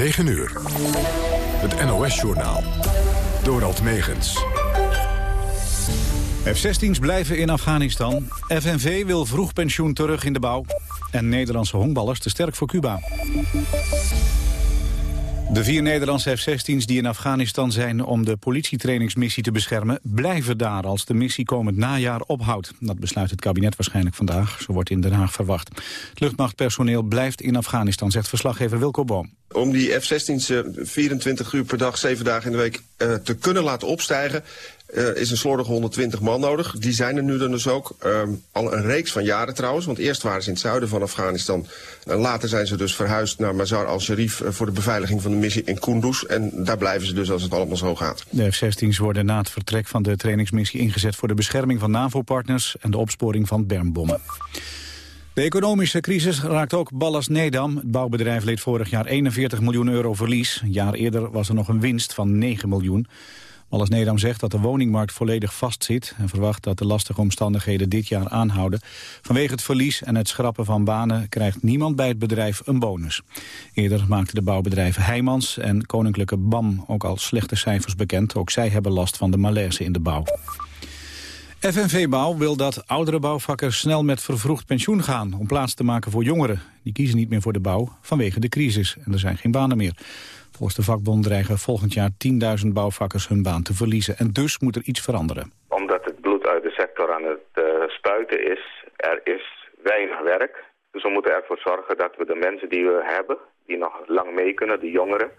9 uur. Het NOS-journaal. Dorald Megens. F-16's blijven in Afghanistan. FNV wil vroeg pensioen terug in de bouw. En Nederlandse honkballers te sterk voor Cuba. De vier Nederlandse F-16's die in Afghanistan zijn om de politietrainingsmissie te beschermen, blijven daar als de missie komend najaar ophoudt. Dat besluit het kabinet waarschijnlijk vandaag, zo wordt in Den Haag verwacht. Het luchtmachtpersoneel blijft in Afghanistan, zegt verslaggever Wilco Boom. Om die F-16's 24 uur per dag, 7 dagen in de week uh, te kunnen laten opstijgen... Uh, is een slordige 120 man nodig. Die zijn er nu dan dus ook. Uh, al een reeks van jaren trouwens. Want eerst waren ze in het zuiden van Afghanistan. Later zijn ze dus verhuisd naar Mazar al-Sharif... Uh, voor de beveiliging van de missie in Kunduz. En daar blijven ze dus als het allemaal zo gaat. De F-16's worden na het vertrek van de trainingsmissie ingezet... voor de bescherming van NAVO-partners en de opsporing van bermbommen. De economische crisis raakt ook Ballas Nedam. Het bouwbedrijf leed vorig jaar 41 miljoen euro verlies. Een jaar eerder was er nog een winst van 9 miljoen. Ballas Nedam zegt dat de woningmarkt volledig vastzit... en verwacht dat de lastige omstandigheden dit jaar aanhouden. Vanwege het verlies en het schrappen van banen... krijgt niemand bij het bedrijf een bonus. Eerder maakten de bouwbedrijven Heijmans en Koninklijke BAM... ook al slechte cijfers bekend. Ook zij hebben last van de malaise in de bouw. FNV Bouw wil dat oudere bouwvakkers snel met vervroegd pensioen gaan... om plaats te maken voor jongeren. Die kiezen niet meer voor de bouw vanwege de crisis. En er zijn geen banen meer. Volgens de vakbond dreigen volgend jaar 10.000 bouwvakkers hun baan te verliezen. En dus moet er iets veranderen. Omdat het bloed uit de sector aan het uh, spuiten is, er is weinig werk. Dus we moeten ervoor zorgen dat we de mensen die we hebben, die nog lang mee kunnen, de jongeren,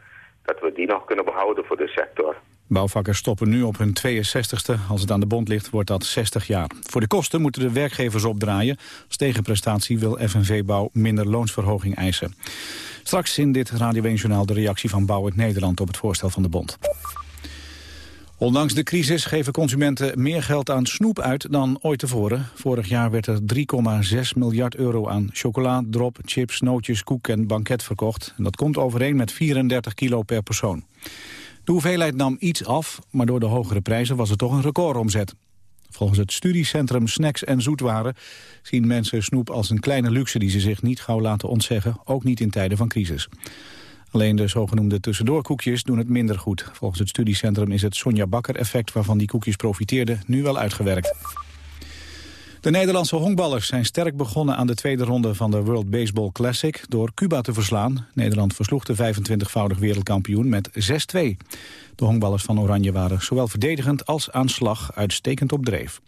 dat we die nog kunnen behouden voor de sector. Bouwvakkers stoppen nu op hun 62ste. Als het aan de bond ligt, wordt dat 60 jaar. Voor de kosten moeten de werkgevers opdraaien. Als tegenprestatie wil FNV Bouw minder loonsverhoging eisen. Straks in dit Radio 1 de reactie van Bouw het Nederland op het voorstel van de bond. Ondanks de crisis geven consumenten meer geld aan snoep uit dan ooit tevoren. Vorig jaar werd er 3,6 miljard euro aan chocola, drop, chips, nootjes, koek en banket verkocht. En dat komt overeen met 34 kilo per persoon. De hoeveelheid nam iets af, maar door de hogere prijzen was het toch een recordomzet. Volgens het studiecentrum Snacks en Zoetwaren zien mensen snoep als een kleine luxe die ze zich niet gauw laten ontzeggen, ook niet in tijden van crisis. Alleen de zogenoemde tussendoorkoekjes doen het minder goed. Volgens het studiecentrum is het Sonja Bakker-effect waarvan die koekjes profiteerden nu wel uitgewerkt. De Nederlandse honkballers zijn sterk begonnen aan de tweede ronde van de World Baseball Classic door Cuba te verslaan. Nederland versloeg de 25-voudig wereldkampioen met 6-2. De honkballers van Oranje waren zowel verdedigend als aan slag uitstekend op dreef.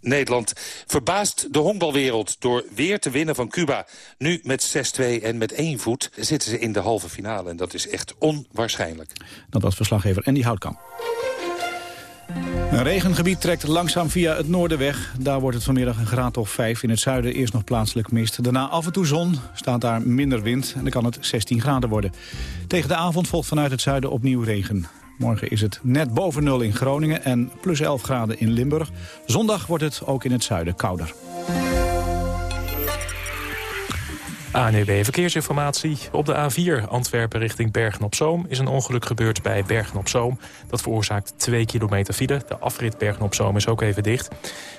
Nederland verbaast de honkbalwereld door weer te winnen van Cuba. Nu met 6-2 en met één voet zitten ze in de halve finale. En dat is echt onwaarschijnlijk. Dat was verslaggever Andy Houtkamp. Een regengebied trekt langzaam via het noorden weg. Daar wordt het vanmiddag een graad of 5. In het zuiden eerst nog plaatselijk mist. Daarna af en toe zon, staat daar minder wind en dan kan het 16 graden worden. Tegen de avond volgt vanuit het zuiden opnieuw regen. Morgen is het net boven nul in Groningen en plus 11 graden in Limburg. Zondag wordt het ook in het zuiden kouder. ANEB Verkeersinformatie. Op de A4 Antwerpen richting Bergen-op-Zoom... is een ongeluk gebeurd bij Bergen-op-Zoom. Dat veroorzaakt 2 kilometer file. De afrit Bergen-op-Zoom is ook even dicht.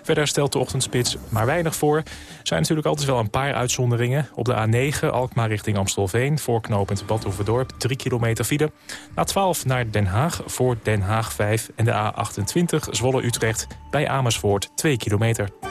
Verder stelt de ochtendspits maar weinig voor. Er zijn natuurlijk altijd wel een paar uitzonderingen. Op de A9 Alkmaar richting Amstelveen... voorknopend Badhoevedorp 3 kilometer file. A12 naar Den Haag voor Den Haag 5. En de A28 Zwolle-Utrecht bij Amersfoort 2 kilometer.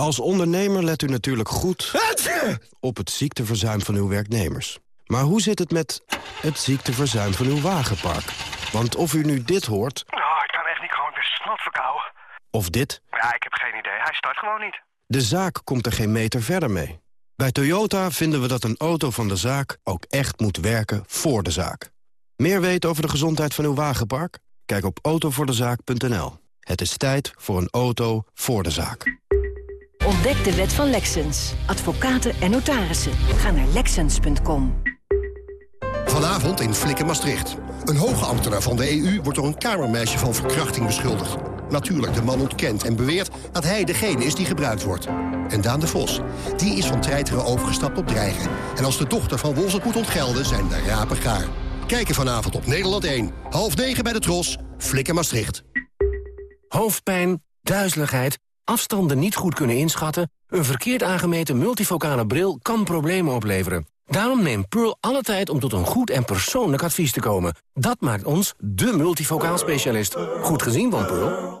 Als ondernemer let u natuurlijk goed op het ziekteverzuim van uw werknemers. Maar hoe zit het met het ziekteverzuim van uw wagenpark? Want of u nu dit hoort... Oh, ik kan echt niet gewoon, ben snot verkouden. Of dit... Ja, ik heb geen idee. Hij start gewoon niet. De zaak komt er geen meter verder mee. Bij Toyota vinden we dat een auto van de zaak ook echt moet werken voor de zaak. Meer weten over de gezondheid van uw wagenpark? Kijk op autovoordezaak.nl. Het is tijd voor een auto voor de zaak. Ontdek de wet van Lexens. Advocaten en notarissen. Ga naar Lexens.com. Vanavond in Flikken Maastricht. Een hoge ambtenaar van de EU wordt door een kamermeisje van verkrachting beschuldigd. Natuurlijk, de man ontkent en beweert dat hij degene is die gebruikt wordt. En Daan de Vos, die is van treiteren overgestapt op dreigen. En als de dochter van het moet ontgelden, zijn de rapen gaar. Kijken vanavond op Nederland 1. Half negen bij de Tros. Flikken Maastricht. Hoofdpijn, duizeligheid, afstanden niet goed kunnen inschatten... een verkeerd aangemeten multifocale bril kan problemen opleveren. Daarom neemt Pearl alle tijd om tot een goed en persoonlijk advies te komen. Dat maakt ons de multifocaal specialist. Goed gezien van Pearl.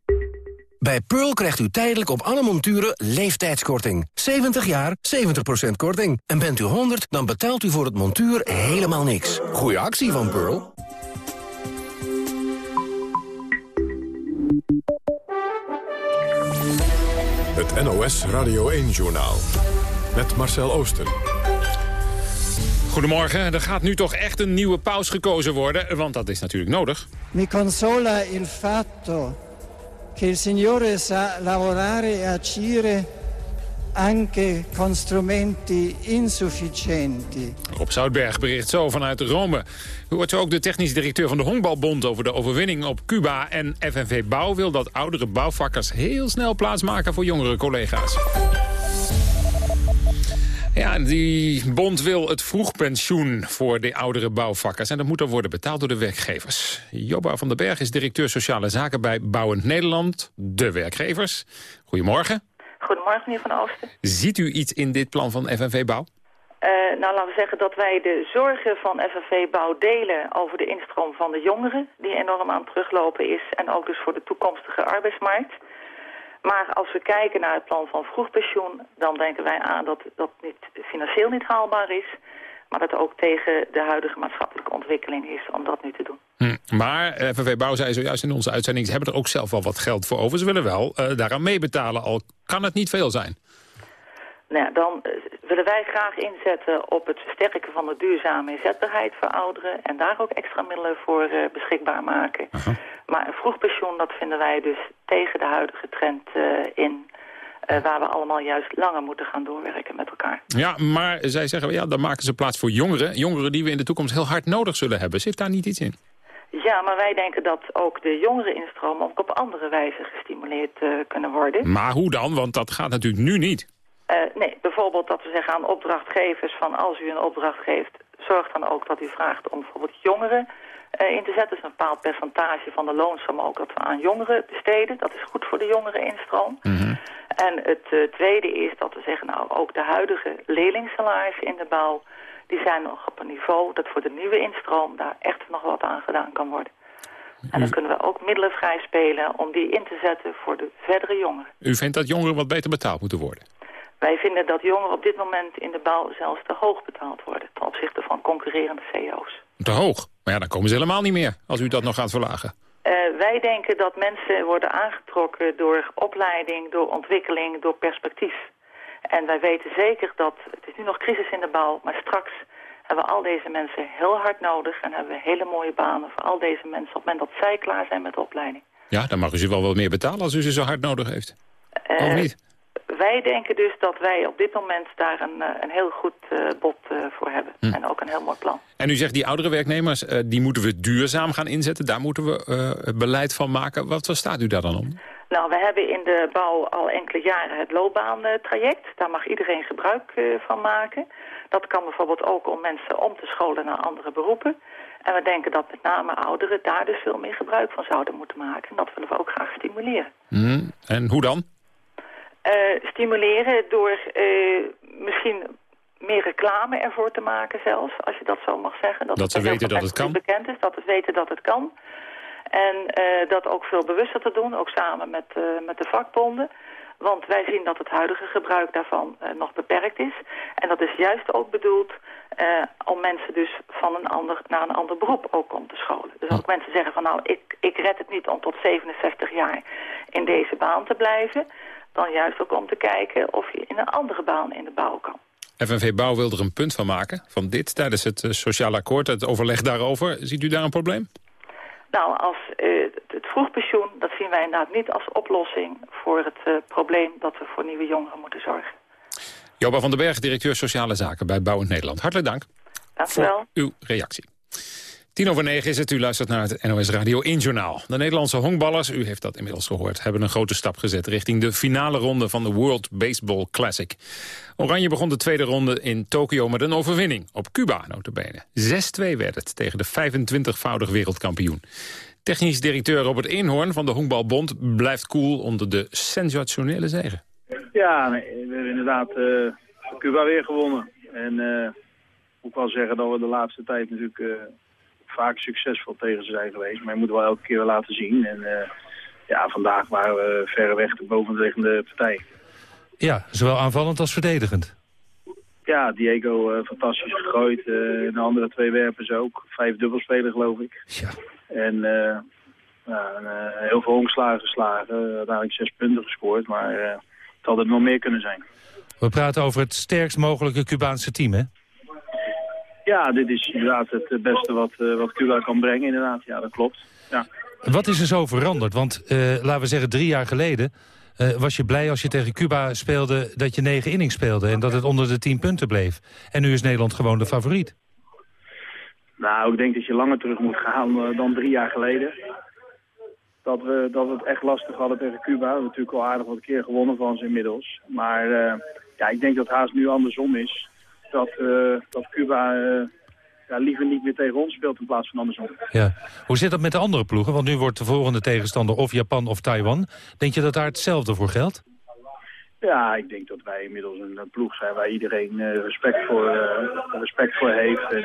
Bij Pearl krijgt u tijdelijk op alle monturen leeftijdskorting. 70 jaar, 70% korting. En bent u 100, dan betaalt u voor het montuur helemaal niks. Goeie actie van Pearl. Het NOS Radio 1-journaal. Met Marcel Oosten. Goedemorgen, er gaat nu toch echt een nieuwe paus gekozen worden, want dat is natuurlijk nodig. Mi consola il fatto che il Signore sa lavorare e agire anche con strumenti insufficienti. Rob Zoutberg bericht zo vanuit Rome. U hoort zo ook de technisch directeur van de Honkbalbond over de overwinning op Cuba. En FNV Bouw wil dat oudere bouwvakkers heel snel plaatsmaken voor jongere collega's. Ja, die bond wil het vroegpensioen voor de oudere bouwvakkers. En dat moet dan worden betaald door de werkgevers. Jobba van den Berg is directeur Sociale Zaken bij Bouwend Nederland. De werkgevers. Goedemorgen. Goedemorgen, meneer Van Oosten. Ziet u iets in dit plan van FNV Bouw? Uh, nou, laten we zeggen dat wij de zorgen van FNV Bouw delen over de instroom van de jongeren... die enorm aan het teruglopen is en ook dus voor de toekomstige arbeidsmarkt... Maar als we kijken naar het plan van vroegpensioen... dan denken wij aan dat dat niet, financieel niet haalbaar is... maar dat ook tegen de huidige maatschappelijke ontwikkeling is om dat nu te doen. Hm. Maar FNV Bouw zei zojuist in onze uitzending... ze hebben er ook zelf wel wat geld voor over. Ze willen wel uh, daaraan meebetalen, al kan het niet veel zijn. Nou, ja, dan uh, willen wij graag inzetten op het versterken van de duurzame inzetbaarheid voor ouderen... en daar ook extra middelen voor uh, beschikbaar maken. -huh. Maar een vroegpensioen, dat vinden wij dus tegen de huidige trend uh, in... Waar we allemaal juist langer moeten gaan doorwerken met elkaar. Ja, maar zij zeggen, ja, dan maken ze plaats voor jongeren. Jongeren die we in de toekomst heel hard nodig zullen hebben. Zit daar niet iets in? Ja, maar wij denken dat ook de jongeren instroom ook op andere wijze gestimuleerd kunnen worden. Maar hoe dan? Want dat gaat natuurlijk nu niet. Uh, nee, bijvoorbeeld dat we zeggen aan opdrachtgevers van als u een opdracht geeft... zorg dan ook dat u vraagt om bijvoorbeeld jongeren uh, in te zetten. Dus een bepaald percentage van de loonstroom ook dat we aan jongeren besteden. Dat is goed voor de jongeren instroom. Mm -hmm. En het uh, tweede is dat we zeggen, nou ook de huidige leerlingsalarissen in de bouw... die zijn nog op een niveau dat voor de nieuwe instroom daar echt nog wat aan gedaan kan worden. En dan kunnen we ook middelen vrij spelen om die in te zetten voor de verdere jongeren. U vindt dat jongeren wat beter betaald moeten worden? Wij vinden dat jongeren op dit moment in de bouw zelfs te hoog betaald worden... ten opzichte van concurrerende CEO's. Te hoog? Maar ja, dan komen ze helemaal niet meer als u dat nog gaat verlagen. Uh, wij denken dat mensen worden aangetrokken door opleiding, door ontwikkeling, door perspectief. En wij weten zeker dat, het is nu nog crisis in de bouw, maar straks hebben we al deze mensen heel hard nodig... en hebben we hele mooie banen voor al deze mensen op het moment dat zij klaar zijn met de opleiding. Ja, dan mag u ze wel wat meer betalen als u ze zo hard nodig heeft. Uh, of niet? Wij denken dus dat wij op dit moment daar een, een heel goed uh, bod uh, voor hebben. Hm. En ook een heel mooi plan. En u zegt die oudere werknemers, die moeten we duurzaam gaan inzetten. Daar moeten we beleid van maken. Wat staat u daar dan om? Nou, we hebben in de bouw al enkele jaren het loopbaantraject. Daar mag iedereen gebruik van maken. Dat kan bijvoorbeeld ook om mensen om te scholen naar andere beroepen. En we denken dat met name ouderen daar dus veel meer gebruik van zouden moeten maken. En dat willen we ook graag stimuleren. Hm. En hoe dan? Uh, stimuleren door uh, misschien meer reclame ervoor te maken zelfs, als je dat zo mag zeggen. Dat, dat ze weten dat het kan? bekend is, dat ze weten dat het kan. En uh, dat ook veel bewuster te doen, ook samen met, met de vakbonden. Want wij zien dat het huidige gebruik daarvan uh, nog beperkt is. En dat is juist ook bedoeld om mensen dus van een ander, naar een ander beroep ook om te scholen. Dus als mensen zeggen van nou, ik, ik red het niet om tot 67 jaar in deze baan te blijven... dan juist ook om te kijken of je in een andere baan in de bouw kan. FNV Bouw wil er een punt van maken, van dit, tijdens het uh, sociaal akkoord, het overleg daarover. Ziet u daar een probleem? Nou, als, uh, het vroegpensioen, dat zien wij inderdaad niet als oplossing voor het uh, probleem dat we voor nieuwe jongeren moeten zorgen. Joba van den Berg, directeur Sociale Zaken bij Bouwend Nederland. Hartelijk dank. Dank u wel. uw reactie. Tien over negen is het, u luistert naar het NOS Radio 1 Journaal. De Nederlandse honkballers, u heeft dat inmiddels gehoord... hebben een grote stap gezet richting de finale ronde van de World Baseball Classic. Oranje begon de tweede ronde in Tokio met een overwinning. Op Cuba, notabene. 6-2 werd het tegen de 25-voudig wereldkampioen. Technisch directeur Robert Eenhoorn van de Honkbalbond... blijft cool onder de sensationele zege. Ja, nee, we hebben inderdaad uh, Cuba weer gewonnen. En uh, moet wel zeggen dat we de laatste tijd natuurlijk... Uh, vaak succesvol tegen ze zijn geweest. Maar je moet wel elke keer laten zien. En uh, ja, vandaag waren we verreweg de bovenliggende partij. Ja, zowel aanvallend als verdedigend. Ja, Diego uh, fantastisch gegooid. Uh, de andere twee werpers ook. Vijf dubbelspelen geloof ik. Ja. En ja, heel veel omslagen geslagen. Uiteindelijk zes punten gescoord. Maar het had het nog meer kunnen zijn. We praten over het sterkst mogelijke Cubaanse team, hè? Ja, dit is inderdaad het beste wat, uh, wat Cuba kan brengen, inderdaad. Ja, dat klopt. Ja. Wat is er zo veranderd? Want, uh, laten we zeggen, drie jaar geleden... Uh, was je blij als je tegen Cuba speelde dat je negen innings speelde... en dat het onder de tien punten bleef. En nu is Nederland gewoon de favoriet. Nou, ik denk dat je langer terug moet gaan dan drie jaar geleden. Dat we, dat we het echt lastig hadden tegen Cuba. We hebben natuurlijk al aardig wat keer gewonnen van ze inmiddels. Maar ja, ik denk dat het haast nu andersom is dat, uh, dat Cuba ja, liever niet meer tegen ons speelt in plaats van andersom. Ja. Hoe zit dat met de andere ploegen? Want nu wordt de volgende tegenstander of Japan of Taiwan. Denk je dat daar hetzelfde voor geldt? Ja, ik denk dat wij inmiddels een ploeg zijn waar iedereen uh, respect, voor, respect voor heeft. En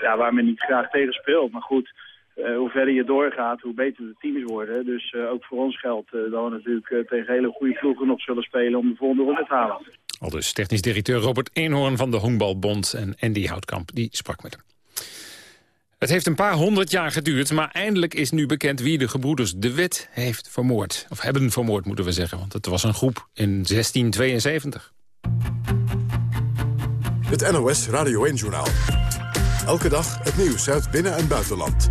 ja, waar men niet graag tegen speelt. Maar goed, hoe verder je doorgaat, hoe beter de teams worden. Dus ook voor ons geldt dat we natuurlijk tegen hele goede ploegen nog zullen spelen om de volgende ronde te halen. Al dus technisch directeur Robert Eenhoorn van de Honkbalbond en Andy Houtkamp, die sprak met hem. Het heeft een paar honderd jaar geduurd, maar eindelijk is nu bekend wie de gebroeders De Wet heeft vermoord. Of hebben vermoord, moeten we zeggen, want het was een groep in 1672. Het NOS Radio 1-journaal. Elke dag het nieuws uit binnen- en buitenland.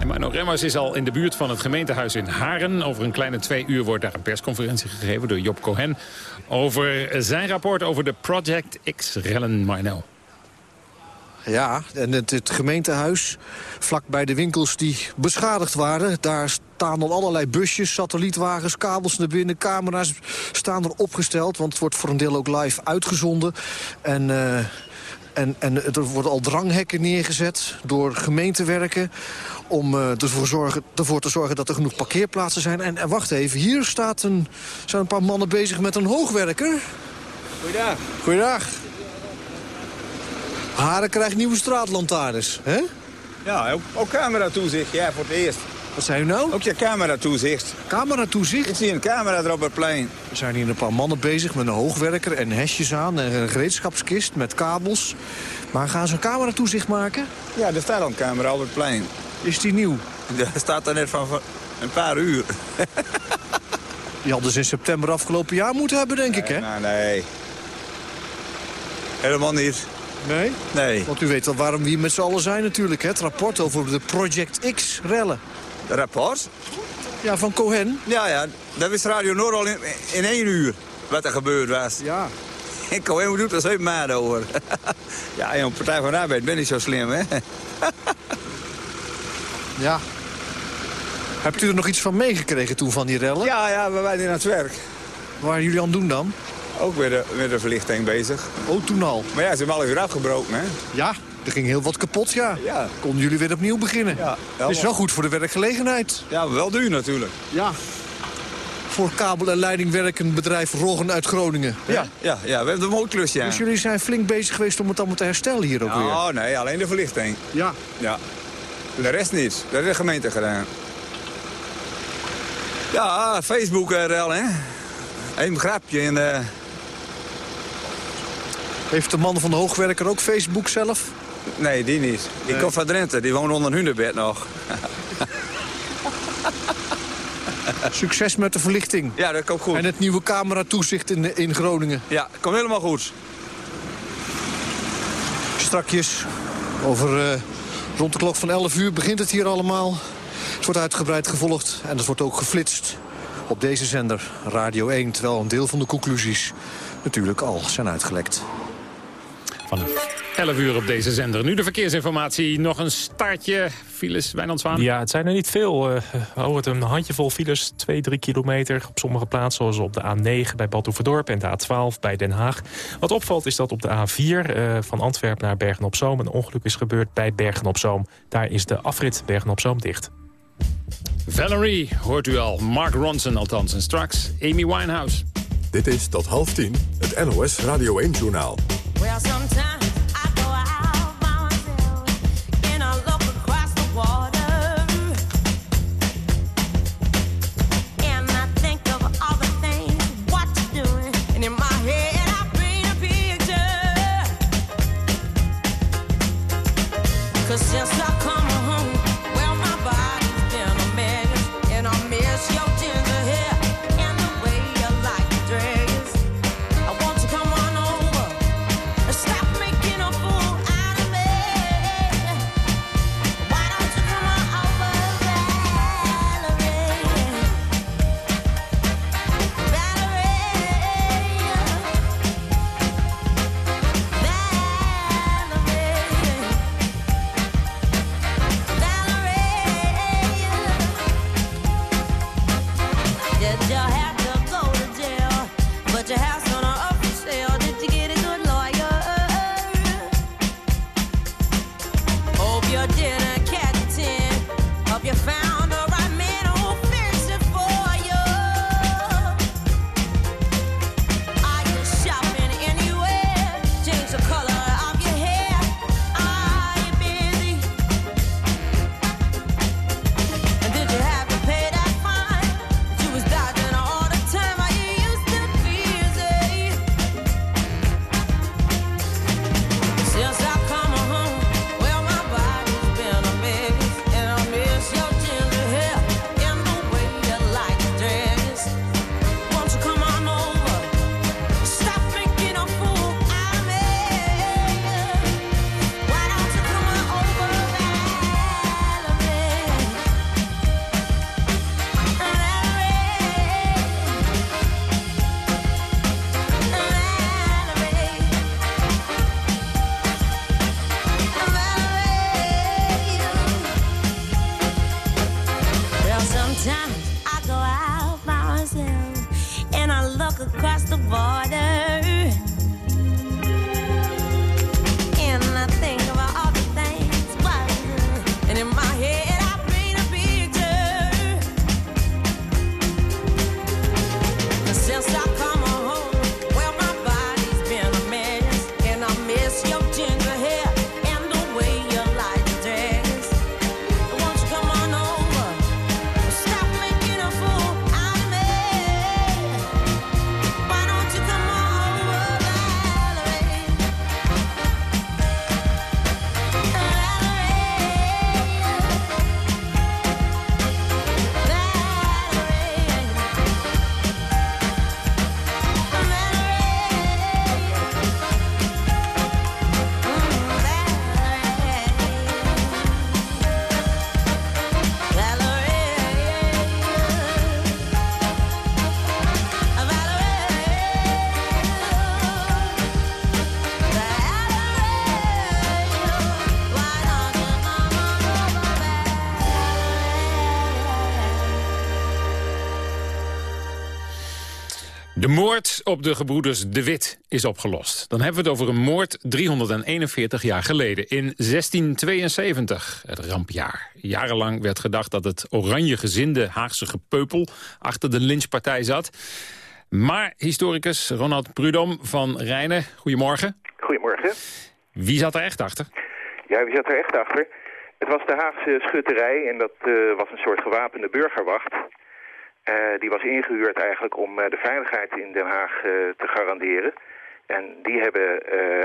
En Mano Remmers is al in de buurt van het gemeentehuis in Haren. Over een kleine twee uur wordt daar een persconferentie gegeven door Job Cohen... over zijn rapport over de Project X-rellen, Marno. Ja, en het, gemeentehuis, vlak bij de winkels die beschadigd waren... daar staan al allerlei busjes, satellietwagens, kabels naar binnen... camera's staan er opgesteld, want het wordt voor een deel ook live uitgezonden. En... Uh, en, en er worden al dranghekken neergezet door gemeentewerken... om uh, ervoor, zorgen, ervoor te zorgen dat er genoeg parkeerplaatsen zijn. En, en wacht even, hier staat een, zijn een paar mannen bezig met een hoogwerker. Goeiedag. Goeiedag. Haren krijgt nieuwe straatlantaarns, hè? Ja, ook, ook cameratoezicht, ja, voor het eerst. Wat zei u nou? Ook je cameratoezicht. Cameratoezicht? Ik zie een camera er op het plein. Er zijn hier een paar mannen bezig met een hoogwerker en hesjes aan... en een gereedschapskist met kabels. Maar gaan ze een cameratoezicht maken? Ja, er staat al een camera op het plein. Is die nieuw? Er staat er net van een paar uur. Die hadden ze in september afgelopen jaar moeten hebben, denk nee, ik, hè? Nou, nee. Helemaal niet. Nee? Nee. Want u weet wel waarom we hier met z'n allen zijn natuurlijk, hè? Het rapport over de Project X-rellen. Rapport? Ja, van Cohen. Ja, ja. Dat wist Radio Noord al in, in één uur wat er gebeurd was. Ja. En Cohen doet er zeven maanden over. ja, en op Partij van de Arbeid ben ik zo slim, hè? ja. Hebt u er nog iets van meegekregen toen van die rellen? Ja, ja, we waren in het werk. Wat waren jullie aan het doen dan? Ook weer de, weer de verlichting bezig. Oh, toen al? Maar ja, ze hebben al weer afgebroken, hè? Ja, er ging heel wat kapot, ja. ja. Konden jullie weer opnieuw beginnen. Ja, is wel goed voor de werkgelegenheid. Ja, wel duur natuurlijk. Ja. Voor kabel- en leidingwerkend bedrijf Roggen uit Groningen. Ja, ja, ja, we hebben een mooi klusje. Ja. Dus jullie zijn flink bezig geweest om het allemaal te herstellen hier ook weer? Oh, nee, alleen de verlichting. Ja. Ja. De rest niet. Dat heeft de gemeente gedaan. Ja, Facebook-rel, hè? Eén grapje en... eh, Heeft de man van de hoogwerker ook Facebook zelf? Nee, die niet. Die Nee. van Drenthe, die woont onder een hunebed nog. Succes met de verlichting. Ja, dat komt goed. En het nieuwe cameratoezicht in, in Groningen. Ja, komt helemaal goed. Strakjes, over eh, rond de klok van 11 uur begint het hier allemaal. Het wordt uitgebreid gevolgd en het wordt ook geflitst op deze zender, Radio 1. Terwijl een deel van de conclusies natuurlijk al zijn uitgelekt. Van 11 uur op deze zender. Nu de verkeersinformatie. Nog een startje. Files, Wijnand Zwaan. Ja, het zijn er niet veel. eh oh, het een handjevol files, 2, 3 kilometer. Op sommige plaatsen, zoals op de A9 bij Badhoevedorp en de A12 bij Den Haag. Wat opvalt is dat op de A4 eh, van Antwerpen naar Bergen-op-Zoom... een ongeluk is gebeurd bij Bergen-op-Zoom. Daar is de afrit Bergen-op-Zoom dicht. Valerie, hoort u al. Mark Ronson althans. En straks Amy Winehouse. Dit is tot half tien het NOS Radio 1-journaal. Well, sometimes op de gebroeders De Wit is opgelost. Dan hebben we het over een moord 341 jaar geleden, in 1672, het rampjaar. Jarenlang werd gedacht dat het oranje gezinde Haagse gepeupel achter de lynchpartij zat. Maar historicus Ronald Prudom van Rijnen, goedemorgen. Goedemorgen. Wie zat er echt achter? Ja, wie zat er echt achter? Het was de Haagse schutterij en dat eh, was een soort gewapende burgerwacht. Eh, die was ingehuurd eigenlijk om eh, de veiligheid in Den Haag eh, te garanderen. En die hebben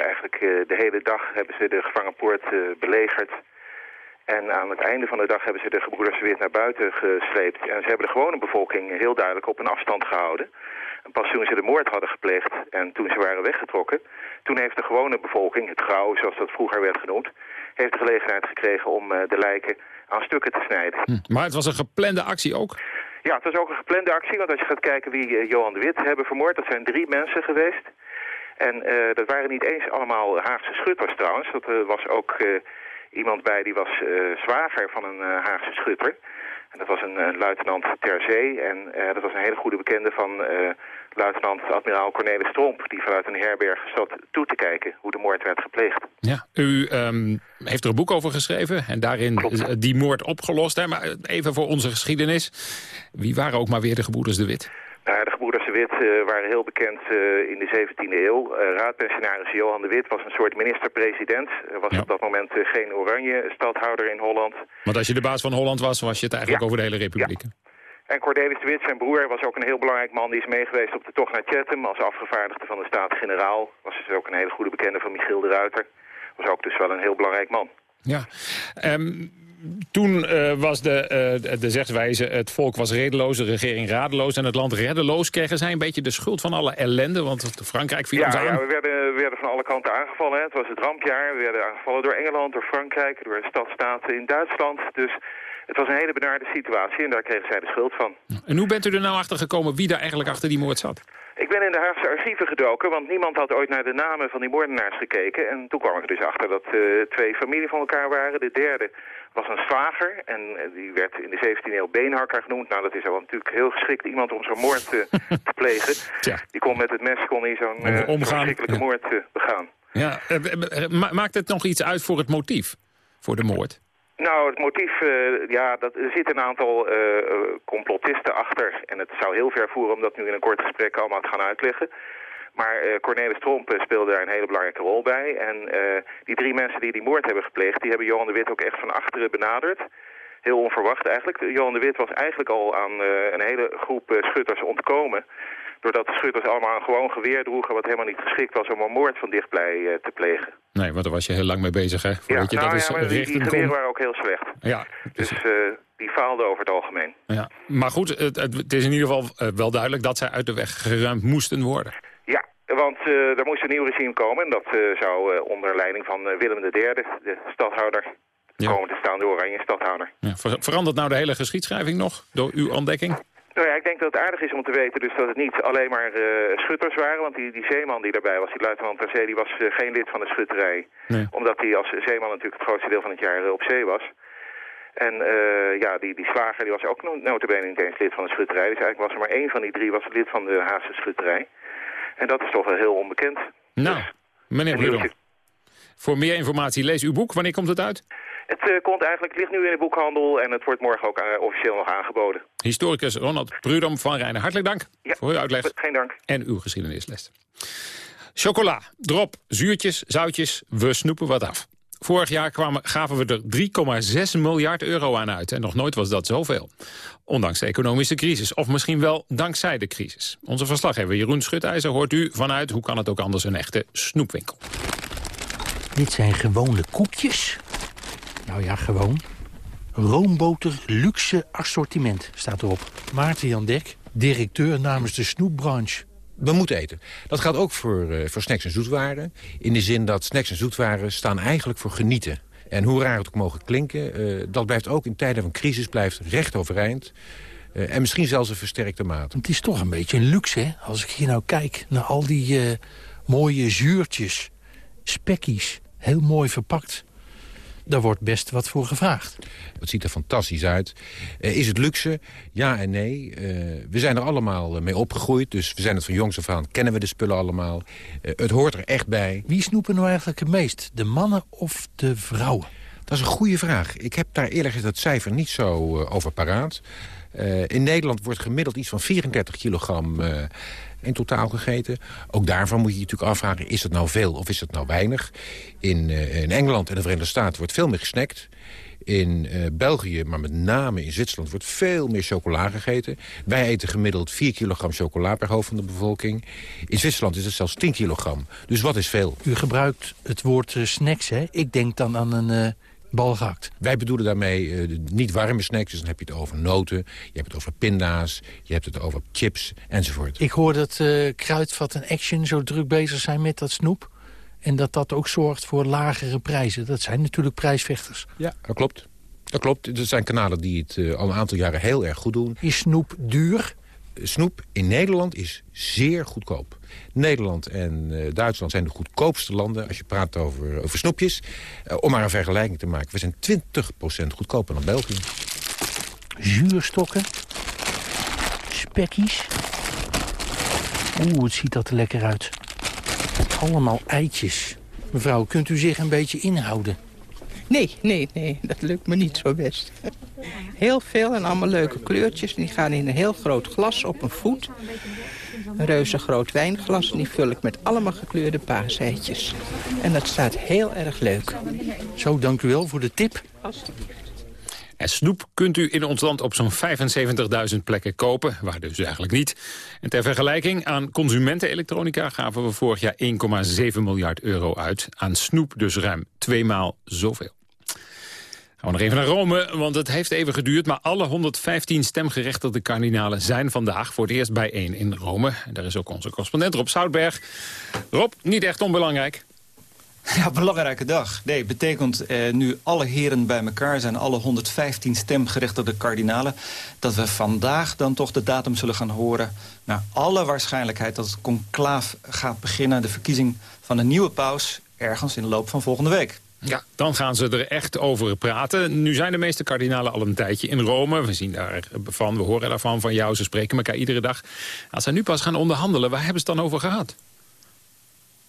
eigenlijk de hele dag hebben ze de gevangenpoort belegerd. En aan het einde van de dag hebben ze de gebroeders weer naar buiten gesleept. En ze hebben de gewone bevolking heel duidelijk op een afstand gehouden. En pas toen ze de moord hadden gepleegd en toen ze waren weggetrokken... toen heeft de gewone bevolking, het grauw zoals dat vroeger werd genoemd... heeft de gelegenheid gekregen om de lijken aan stukken te snijden. Hm. Maar het was een geplande actie ook? Ja, het was ook een geplande actie, want als je gaat kijken wie eh, Johan de Wit hebben vermoord... dat zijn drie mensen geweest. En eh, dat waren niet eens allemaal Haagse schutters trouwens. Dat eh, was ook iemand bij die was zwager van een Haagse schutter. En dat was een luitenant ter zee. En dat was een hele goede bekende van luitenant-admiraal Cornelis Tromp... die vanuit een herberg zat toe te kijken hoe de moord werd gepleegd. Ja, u ehm, heeft er een boek over geschreven en daarin is die moord opgelost. Hè? Maar even voor onze geschiedenis. Wie waren ook maar weer de gebroeders de Wit? Nou, de gebroeders de Wit eh, waren heel bekend eh, in de 17e eeuw. Eh, raadpensionaris Johan de Wit was een soort minister-president. Er was op dat moment eh, geen oranje stadhouder in Holland. Want als je de baas van Holland was, was je het eigenlijk over de hele republiek. En Cornelis de Wit, zijn broer, was ook een heel belangrijk man. Die is meegeweest op de tocht naar Chatham als afgevaardigde van de Staten-Generaal. Was dus ook een hele goede bekende van Michiel de Ruiter. Was ook dus wel een heel belangrijk man. Ja. Ehm, toen eh, was de, eh, de zegswijze, het volk was redeloos, de regering radeloos en het land reddeloos. Kregen zij een beetje de schuld van alle ellende? Want Frankrijk viel Ja, ons aan. ja we, werden, we werden van alle kanten aangevallen. Hè. Het was het rampjaar. We werden aangevallen door Engeland, door Frankrijk, door stadstaten in Duitsland. Dus het was een hele benarde situatie en daar kregen zij de schuld van. En hoe bent u er nou achter gekomen wie daar eigenlijk achter die moord zat? Ik ben in de Haagse archieven gedoken, want niemand had ooit naar de namen van die moordenaars gekeken. En toen kwam ik er dus achter dat eh, twee familie van elkaar waren. De derde was een zwager en eh, die werd in de 17e eeuw beenhakker genoemd. Nou, dat is al natuurlijk heel geschikt iemand om zo'n moord eh, te plegen. Die kon met het mes kon hij zo'n verschrikkelijke ja. moord begaan. Ja, ma- maakt het nog iets uit voor het motief voor de moord? Nou, het motief, eh, ja, dat, er zitten een aantal eh, complotisten achter. En het zou heel ver voeren om dat nu in een kort gesprek allemaal te gaan uitleggen. Maar eh, Cornelis Tromp speelde daar een hele belangrijke rol bij. En die drie mensen die die moord hebben gepleegd... die hebben Johan de Wit ook echt van achteren benaderd. Heel onverwacht eigenlijk. Johan de Wit was eigenlijk al aan een hele groep schutters ontkomen. Doordat de schutters allemaal een gewoon geweer droegen... wat helemaal niet geschikt was om een moord van dichtbij eh, te plegen. Nee, want daar was je heel lang mee bezig, hè? Ja, je nou dat is ja, maar die, die geweren waren ook heel slecht. Ja, Dus eh, die faalden over het algemeen. ja. Maar goed, het, het, is in ieder geval eh, wel duidelijk dat zij uit de weg geruimd moesten worden. Ja, want eh er moest een nieuw regime komen. En dat zou onder leiding van Willem III, de stadhouder, komen te staan, de oranje stadhouder. Ja, ver- verandert nou de hele geschiedschrijving nog door uw ontdekking? Nou ja, ik denk dat het aardig is om te weten dus dat het niet alleen maar eh, schutters waren. Want die, die zeeman die daarbij was, die luitenant ter zee, die was eh, geen lid van de schutterij. Nee. Omdat hij als zeeman natuurlijk het grootste deel van het jaar eh, op zee was. En ja, die, die slager die was ook no- notabene niet eens lid van de schutterij. Dus eigenlijk was er maar één van die drie was lid van de Haagse schutterij. En dat is toch wel heel onbekend. Nou, meneer Prudom, voor meer informatie lees uw boek. Wanneer komt het uit? Het eh, komt eigenlijk, het ligt nu in de boekhandel en het wordt morgen ook eh, officieel nog aangeboden. Historicus Ronald Prudom van Rijnen. Hartelijk dank voor uw uitleg. Geen dank. En uw geschiedenisles. Chocola, drop, zuurtjes, zoutjes, we snoepen wat af. Vorig jaar kwamen, gaven we er 3,6 miljard euro aan uit. En nog nooit was dat zoveel. Ondanks de economische crisis. Of misschien wel dankzij de crisis. Onze verslaggever Jeroen Schutijzer hoort u vanuit... hoe kan het ook anders een echte snoepwinkel. Dit zijn gewone koekjes. Nou ja, gewoon. Roomboter luxe assortiment staat erop. Maarten Jan Dek, directeur namens de snoepbranche. We moeten eten. Dat geldt ook voor, eh, voor snacks en zoetwaren. In de zin dat snacks en zoetwaren staan eigenlijk voor genieten. En hoe raar het ook mogen klinken, eh, dat blijft ook in tijden van crisis blijft recht overeind. Eh, en misschien zelfs een versterkte mate. Het is toch een beetje een luxe, hè? Als ik hier nou kijk naar al die eh, mooie zuurtjes, spekkies, heel mooi verpakt. Daar wordt best wat voor gevraagd. Het ziet er fantastisch uit. Eh, is het luxe? Ja en nee. Eh, we zijn er allemaal mee opgegroeid. Dus we zijn het van jongs af aan. Kennen we de spullen allemaal. Eh, het hoort er echt bij. Wie snoepen nou eigenlijk het meest? De mannen of de vrouwen? Dat is een goede vraag. Ik heb daar eerlijk gezegd het cijfer niet zo over paraat. Eh, in Nederland wordt gemiddeld iets van 34 kilogram eh, in totaal gegeten. Ook daarvan moet je je natuurlijk afvragen, is het nou veel of is het nou weinig? In, eh, in Engeland en de Verenigde Staten wordt veel meer gesnackt. In België, maar met name in Zwitserland, wordt veel meer chocola gegeten. Wij eten gemiddeld 4 kilogram chocola per hoofd van de bevolking. In Zwitserland is het zelfs 10 kilogram. Dus wat is veel? U gebruikt het woord snacks, hè? Ik denk dan aan een balgehakt. Wij bedoelen daarmee uh, niet warme snacks. Dus dan heb je het over noten, je hebt het over pinda's... je hebt het over chips enzovoort. Ik hoor dat uh, Kruidvat en Action zo druk bezig zijn met dat snoep. En dat dat ook zorgt voor lagere prijzen. Dat zijn natuurlijk prijsvechters. Ja, dat klopt. Dat klopt. Er zijn kanalen die het uh, al een aantal jaren heel erg goed doen. Is snoep duur? Snoep in Nederland is zeer goedkoop. Nederland en uh, Duitsland zijn de goedkoopste landen... als je praat over, over snoepjes. Uh, om maar een vergelijking te maken. We zijn 20% goedkoper dan België. Zuurstokken. Spekkies. Oeh, het ziet dat er lekker uit. Allemaal eitjes. Mevrouw, kunt u zich een beetje inhouden? Nee, nee, nee, dat lukt me niet zo best. Heel veel en allemaal leuke kleurtjes. Die gaan in een heel groot glas op een voet. Een reuze groot wijnglas. En die vul ik met allemaal gekleurde paaseitjes. En dat staat heel erg leuk. Zo, dank u wel voor de tip. En snoep kunt u in ons land op zo'n 75.000 plekken kopen, waar dus eigenlijk niet. En ter vergelijking aan consumentenelektronica gaven we vorig jaar 1,7 miljard euro uit. Aan snoep dus ruim tweemaal zoveel. Gaan we nog even naar Rome, want het heeft even geduurd... maar alle 115 stemgerechtigde kardinalen zijn vandaag voor het eerst bijeen in Rome. Daar is ook onze correspondent Rob Zoutberg. Rob, niet echt onbelangrijk. Ja, belangrijke dag. Nee, betekent eh, nu alle heren bij elkaar zijn... alle 115 stemgerechtigde kardinalen... dat we vandaag dan toch de datum zullen gaan horen... naar alle waarschijnlijkheid dat het conclaaf gaat beginnen... de verkiezing van een nieuwe paus ergens in de loop van volgende week. Ja, dan gaan ze er echt over praten. Nu zijn de meeste kardinalen al een tijdje in Rome. We zien daarvan, we horen daarvan van jou. Ze spreken elkaar iedere dag. Als ze nu pas gaan onderhandelen, waar hebben ze het dan over gehad?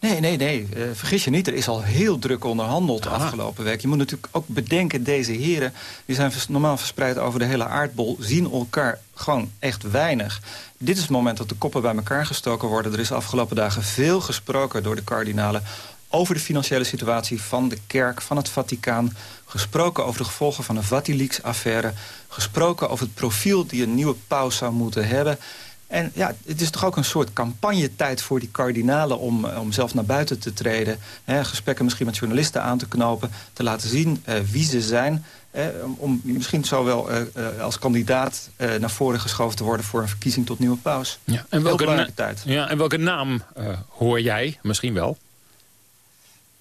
Nee, nee, nee. Uh, vergis je niet. Er is al heel druk onderhandeld de afgelopen week. Je moet natuurlijk ook bedenken, deze heren... die zijn normaal verspreid over de hele aardbol... zien elkaar gewoon echt weinig. Dit is het moment dat de koppen bij elkaar gestoken worden. Er is de afgelopen dagen veel gesproken door de kardinalen... over de financiële situatie van de kerk, van het Vaticaan... gesproken over de gevolgen van de Vatileaks-affaire... gesproken over het profiel die een nieuwe paus zou moeten hebben... En ja, het is toch ook een soort campagnetijd voor die kardinalen... om, om zelf naar buiten te treden. Hè, gesprekken misschien met journalisten aan te knopen. Te laten zien uh, wie ze zijn. Eh, om misschien zo wel uh, uh, als kandidaat naar voren geschoven te worden... voor een verkiezing tot nieuwe paus. Ja, en, welke tijd. Ja, en welke naam hoor jij misschien wel?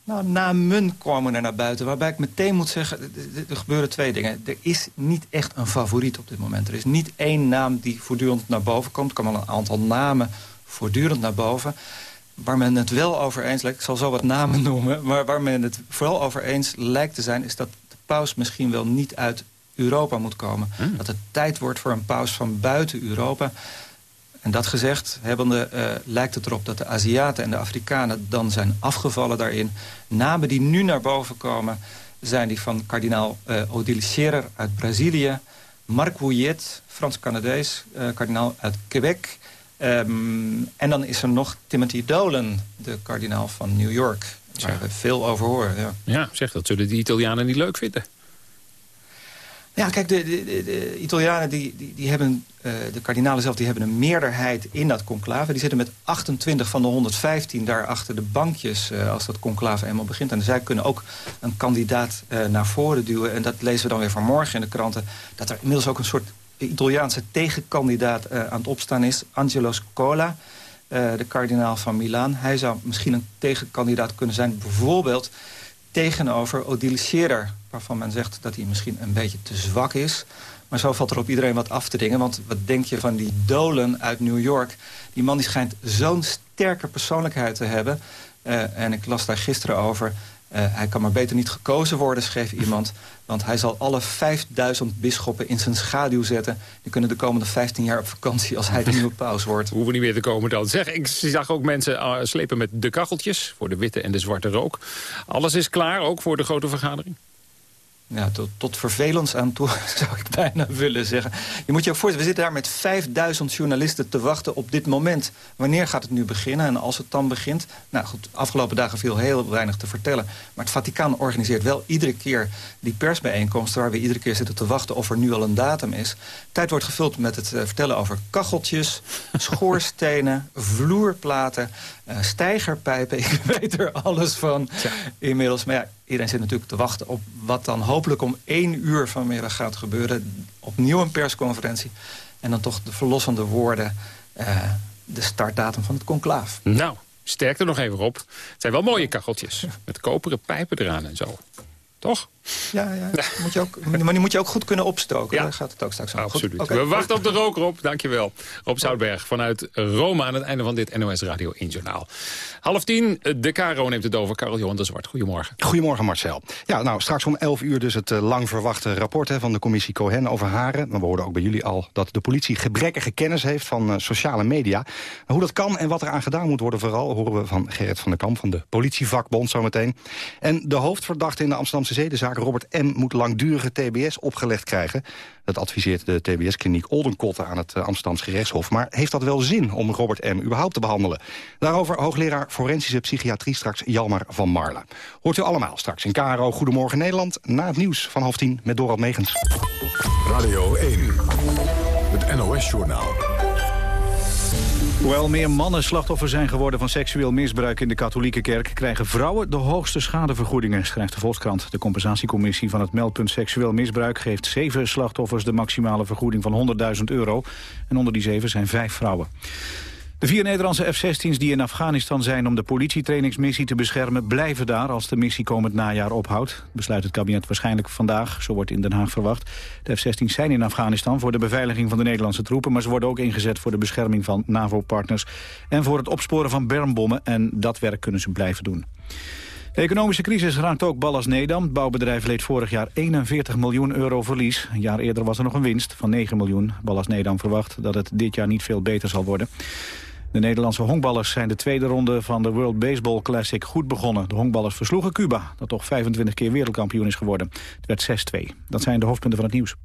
Nou, namen komen er naar buiten. Waarbij ik meteen moet zeggen, er gebeuren twee dingen. Er is niet echt een favoriet op dit moment. Er is niet één naam die voortdurend naar boven komt. Er komen wel een aantal namen voortdurend naar boven. Waar men het wel over eens lijkt, ik zal zo wat namen noemen... maar waar men het vooral over eens lijkt te zijn... is dat de paus misschien wel niet uit Europa moet komen. Hmm. Dat het tijd wordt voor een paus van buiten Europa... En dat gezegd hebbende uh, lijkt het erop dat de Aziaten en de Afrikanen dan zijn afgevallen daarin. Namen die nu naar boven komen zijn die van kardinaal uh, Odile Scherer uit Brazilië... Marc Wouillet, Frans-Canadees, uh, kardinaal uit Quebec... Um, en dan is er nog Timothy Dolan, de kardinaal van New York... waar ja. we veel over horen. Ja. ja, zeg, dat zullen die Italianen niet leuk vinden. Ja, kijk, de, de, de Italianen, die, die, die hebben, de kardinalen zelf, die hebben een meerderheid in dat conclave. Die zitten met 28 van de 115 daar achter de bankjes uh, als dat conclave eenmaal begint. En zij kunnen ook een kandidaat uh, naar voren duwen. En dat lezen we dan weer vanmorgen in de kranten. Dat er inmiddels ook een soort Italiaanse tegenkandidaat aan het opstaan is. Angelo Scola, de kardinaal van Milaan. Hij zou misschien een tegenkandidaat kunnen zijn. Bijvoorbeeld tegenover Odile Scherer waarvan men zegt dat hij misschien een beetje te zwak is. Maar zo valt er op iedereen wat af te dingen. Want wat denk je van die Dolan uit New York? Die man die schijnt zo'n sterke persoonlijkheid te hebben. Uh, en ik las daar gisteren over. Uh, hij kan maar beter niet gekozen worden, schreef iemand. Want hij zal alle 5000 bisschoppen in zijn schaduw zetten. Die kunnen de komende 15 jaar op vakantie als hij de nieuwe paus wordt. Hoeven niet meer te komen dan. Zeg, ik zag ook mensen uh, slepen met de kacheltjes... voor de witte en de zwarte rook. Alles is klaar, ook voor de grote vergadering? Ja, tot, tot vervelends aan toe, zou ik bijna willen zeggen. Je moet je ook voorstellen, we zitten daar met 5000 journalisten te wachten op dit moment. Wanneer gaat het nu beginnen en als het dan begint? Nou goed, afgelopen dagen viel heel weinig te vertellen. Maar het Vaticaan organiseert wel iedere keer die persbijeenkomsten... waar we iedere keer zitten te wachten of er nu al een datum is. Tijd wordt gevuld met het eh, vertellen over kacheltjes, schoorstenen, vloerplaten... eh, stijgerpijpen, ik weet er alles van inmiddels. Maar ja, iedereen zit natuurlijk te wachten op wat dan hopelijk om één uur vanmiddag gaat gebeuren. Opnieuw een persconferentie. En dan toch de verlossende woorden, eh, de startdatum van het conclaaf. Nou, sterk er nog even op. Het zijn wel mooie kacheltjes. Met koperen pijpen eraan en zo. Toch? Ja, ja. Moet je ook, maar die moet je ook goed kunnen opstoken. Daar gaat het ook straks om. Absoluut. Goed, oké. We wachten op de rook, Rob. Dankjewel. Rob Zoutberg vanuit Rome aan het einde van dit NOS Radio 1 Journaal. Half tien, de Caro neemt het over. Karel Johan de Zwart, goedemorgen. Goedemorgen Marcel. Ja, nou, straks om 11 uur dus het eh, lang verwachte rapport hè, van de commissie Cohen over Haren. Maar we hoorden ook bij jullie al dat de politie gebrekkige kennis heeft van eh, sociale media. Hoe dat kan en wat er aan gedaan moet worden vooral... horen we van Gerrit van der Kamp van de politievakbond zometeen. En de hoofdverdachte in de Amsterdamse zedenzaak, Robert M., moet langdurige TBS opgelegd krijgen. Dat adviseert de TBS-kliniek Oldenkotten aan het eh, Amsterdamse gerechtshof. Maar heeft dat wel zin om Robert M. überhaupt te behandelen? Daarover hoogleraar forensische psychiatrie straks Jalmar van Marla. Hoort u allemaal straks in KRO Goedemorgen Nederland... na het nieuws van half tien met Dorald Megens. Radio 1, het NOS-journaal. Hoewel meer mannen slachtoffer zijn geworden van seksueel misbruik in de katholieke kerk... krijgen vrouwen de hoogste schadevergoedingen, schrijft de Volkskrant. De compensatiecommissie van het meldpunt seksueel misbruik... geeft zeven slachtoffers de maximale vergoeding van 100.000 euro. En onder die zeven zijn vijf vrouwen. De vier Nederlandse F-16's die in Afghanistan zijn om de politietrainingsmissie te beschermen... blijven daar als de missie komend najaar ophoudt. Besluit het kabinet waarschijnlijk vandaag, zo wordt in Den Haag verwacht. De F-16's zijn in Afghanistan voor de beveiliging van de Nederlandse troepen... maar ze worden ook ingezet voor de bescherming van NAVO-partners... en voor het opsporen van bermbommen en dat werk kunnen ze blijven doen. De economische crisis raakt ook Ballas Nedam. Het bouwbedrijf leed vorig jaar 41 miljoen euro verlies. Een jaar eerder was er nog een winst van 9 miljoen. Ballas Nedam verwacht dat het dit jaar niet veel beter zal worden. De Nederlandse honkballers zijn de tweede ronde van de World Baseball Classic goed begonnen. De honkballers versloegen Cuba, dat toch 25 keer wereldkampioen is geworden. Het werd 6-2. Dat zijn de hoofdpunten van het nieuws.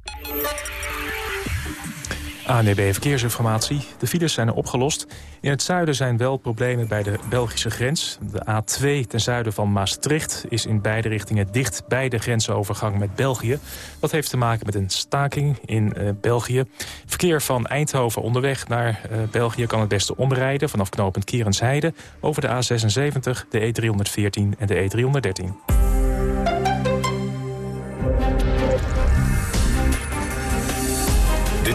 ANEB Verkeersinformatie. De files zijn opgelost. In het zuiden zijn wel problemen bij de Belgische grens. De A2 ten zuiden van Maastricht is in beide richtingen dicht bij de grensovergang met België. Dat heeft te maken met een staking in uh, België. Verkeer van Eindhoven onderweg naar uh, België kan het beste omrijden... vanaf knooppunt Kierensheide over de A76, de E314 en de E313.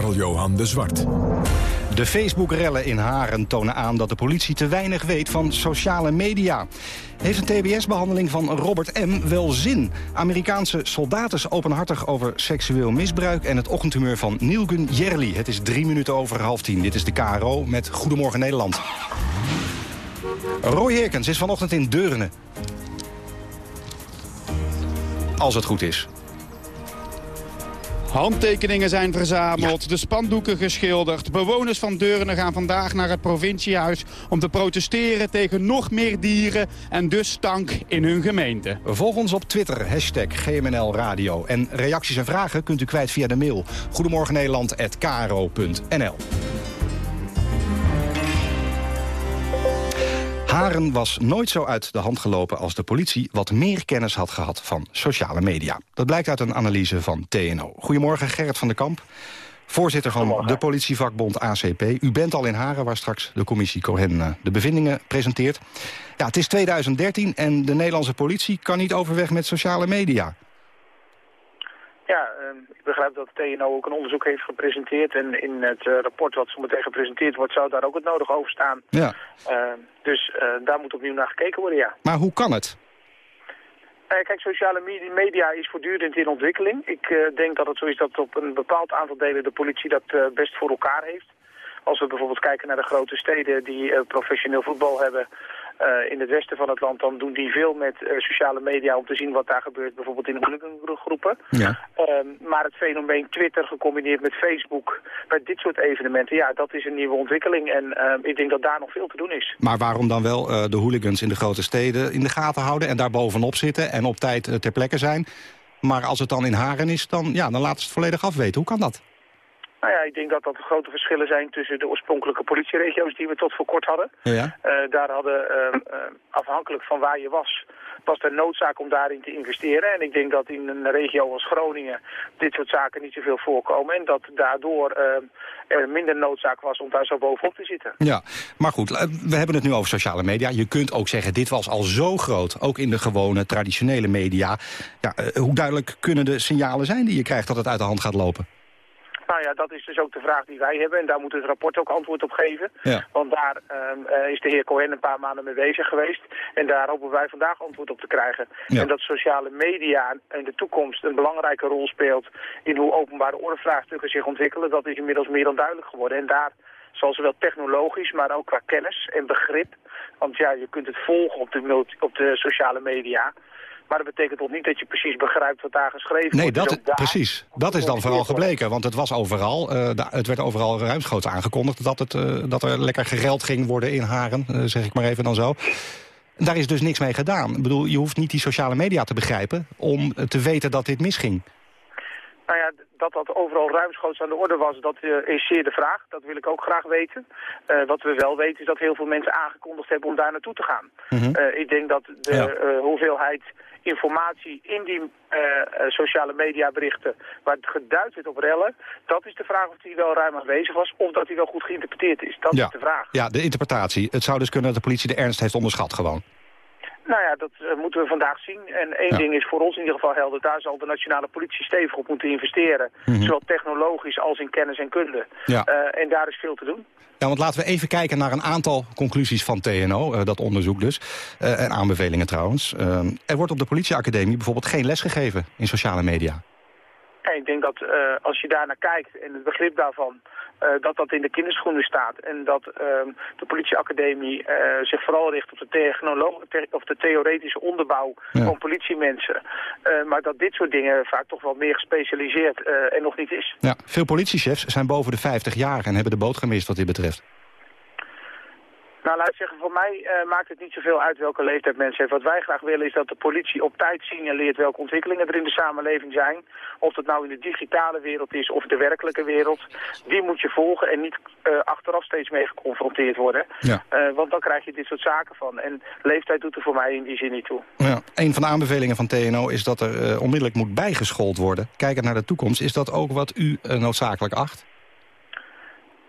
Karl-Johan de Zwart. De Facebook-rellen in Haren tonen aan dat de politie te weinig weet van sociale media. Heeft een TBS-behandeling van Robert M. wel zin? Amerikaanse soldaten openhartig over seksueel misbruik... en het ochtendhumeur van Nielgun Jerli. Het is drie minuten over half tien. Dit is de KRO met Goedemorgen Nederland. Roy Herkens is vanochtend in Deurne. Als het goed is. Handtekeningen zijn verzameld, de spandoeken geschilderd. Bewoners van Deurne gaan vandaag naar het provinciehuis... om te protesteren tegen nog meer dieren en dus stank in hun gemeente. Volg ons op Twitter, hashtag GMNL Radio. En reacties en vragen kunt u kwijt via de mail. Goedemorgen Nederland@kro.nl. Haren was nooit zo uit de hand gelopen als de politie... wat meer kennis had gehad van sociale media. Dat blijkt uit een analyse van TNO. Goedemorgen, Gerrit van der Kamp. Voorzitter van de politievakbond ACP. U bent al in Haren, waar straks de commissie Cohen eh, de bevindingen presenteert. Ja, het is 2013 en de Nederlandse politie kan niet overweg met sociale media. Ja, uh, ik begrijp dat TNO ook een onderzoek heeft gepresenteerd. En in het uh, rapport wat zo meteen gepresenteerd wordt, zou daar ook het nodig over staan. Ja. Uh, dus uh, daar moet opnieuw naar gekeken worden, ja. Maar hoe kan het? kijk, sociale media is voortdurend in ontwikkeling. Ik denk dat het zo is dat op een bepaald aantal delen de politie dat best voor elkaar heeft. Als we bijvoorbeeld kijken naar de grote steden die eh, professioneel voetbal hebben... eh, in het westen van het land, dan doen die veel met eh, sociale media om te zien wat daar gebeurt, bijvoorbeeld in hooligangroepen. Ja. Ehm, maar het fenomeen Twitter gecombineerd met Facebook bij dit soort evenementen, ja, dat is een nieuwe ontwikkeling. En ehm, ik denk dat daar nog veel te doen is. Maar waarom dan wel eh, de hooligans in de grote steden in de gaten houden... en daar bovenop zitten en op tijd eh, ter plekke zijn? Maar als het dan in Haren is, dan, ja, dan laten ze het volledig afweten. Hoe kan dat? Nou ja, ik denk dat dat grote verschillen zijn tussen de oorspronkelijke politieregio's die we tot voor kort hadden. Ja. Eh, daar hadden, ehm, ehm, afhankelijk van waar je was, was er noodzaak om daarin te investeren. En ik denk dat in een regio als Groningen dit soort zaken niet zoveel voorkomen. En dat daardoor ehm, er minder noodzaak was om daar zo bovenop te zitten. Ja, maar goed, eh, we hebben het nu over sociale media. Je kunt ook zeggen, dit was al zo groot, ook in de gewone traditionele media. Ja, eh, hoe duidelijk kunnen de signalen zijn die je krijgt dat het uit de hand gaat lopen? Nou ja, dat is dus ook de vraag die wij hebben en daar moet het rapport ook antwoord op geven. Ja. Want daar ehm, eh, is de heer Cohen een paar maanden mee bezig geweest en daar hopen wij vandaag antwoord op te krijgen. Ja. En dat sociale media in de toekomst een belangrijke rol speelt in hoe openbare ordevraagstukken zich ontwikkelen, dat is inmiddels meer dan duidelijk geworden. En daar zal zowel technologisch, maar ook qua kennis en begrip, want ja, je kunt het volgen op de, op de sociale media... Maar dat betekent toch niet dat je precies begrijpt wat daar geschreven Nee, wordt. Dus dat, precies. Dat is dan vooral gebleken. Want het was overal, eh, het werd overal ruimschoots aangekondigd... dat, het, eh, dat er lekker gereld ging worden in Haren, eh, zeg ik maar even dan zo. Daar is dus niks mee gedaan. Ik bedoel, je hoeft niet die sociale media te begrijpen... om te weten dat dit misging. Nou ja, dat dat overal ruimschoots aan de orde was, dat is zeer de vraag. Dat wil ik ook graag weten. Wat we wel weten is dat heel veel mensen aangekondigd hebben om daar naartoe te gaan. Mhm. Ik denk dat de Ja. hoeveelheid informatie in die eh, sociale mediaberichten waar het geduid werd op rellen, dat is de vraag of die wel ruim aanwezig was of dat die wel goed geïnterpreteerd is. Dat ja. is de vraag. Ja, de interpretatie. Het zou dus kunnen dat de politie de ernst heeft onderschat gewoon. Nou ja, dat eh, moeten we vandaag zien. En één Ja. ding is voor ons in ieder geval helder. Daar zal de nationale politie stevig op moeten investeren. Mhm. Zowel technologisch als in kennis en kunde. Ja. Eh, en daar is veel te doen. Ja, want laten we even kijken naar een aantal conclusies van TNO, eh, dat onderzoek dus. En aanbevelingen trouwens. Er wordt op de politieacademie bijvoorbeeld geen les gegeven in sociale media. En ik denk dat als je daar naar kijkt en het begrip daarvan... eh, dat dat in de kinderschoenen staat. En dat ehm, de politieacademie eh, zich vooral richt op de, of de theoretische onderbouw Ja. van politiemensen. Eh, maar dat dit soort dingen vaak toch wel meer gespecialiseerd en nog niet is. Ja, veel politiechefs zijn boven de 50 jaar en hebben de boot gemist wat dit betreft. Nou, laat ik zeggen, voor mij eh, maakt het niet zoveel uit welke leeftijd mensen hebben. Wat wij graag willen is dat de politie op tijd signaleert welke ontwikkelingen er in de samenleving zijn. Of dat nou in de digitale wereld is of de werkelijke wereld. Die moet je volgen en niet eh, achteraf steeds mee geconfronteerd worden. Ja. Eh, want dan krijg je dit soort zaken van. En leeftijd doet er voor mij in die zin niet toe. Ja, een van de aanbevelingen van TNO is dat er onmiddellijk moet bijgeschoold worden. Kijkend naar de toekomst, is dat ook wat u noodzakelijk acht?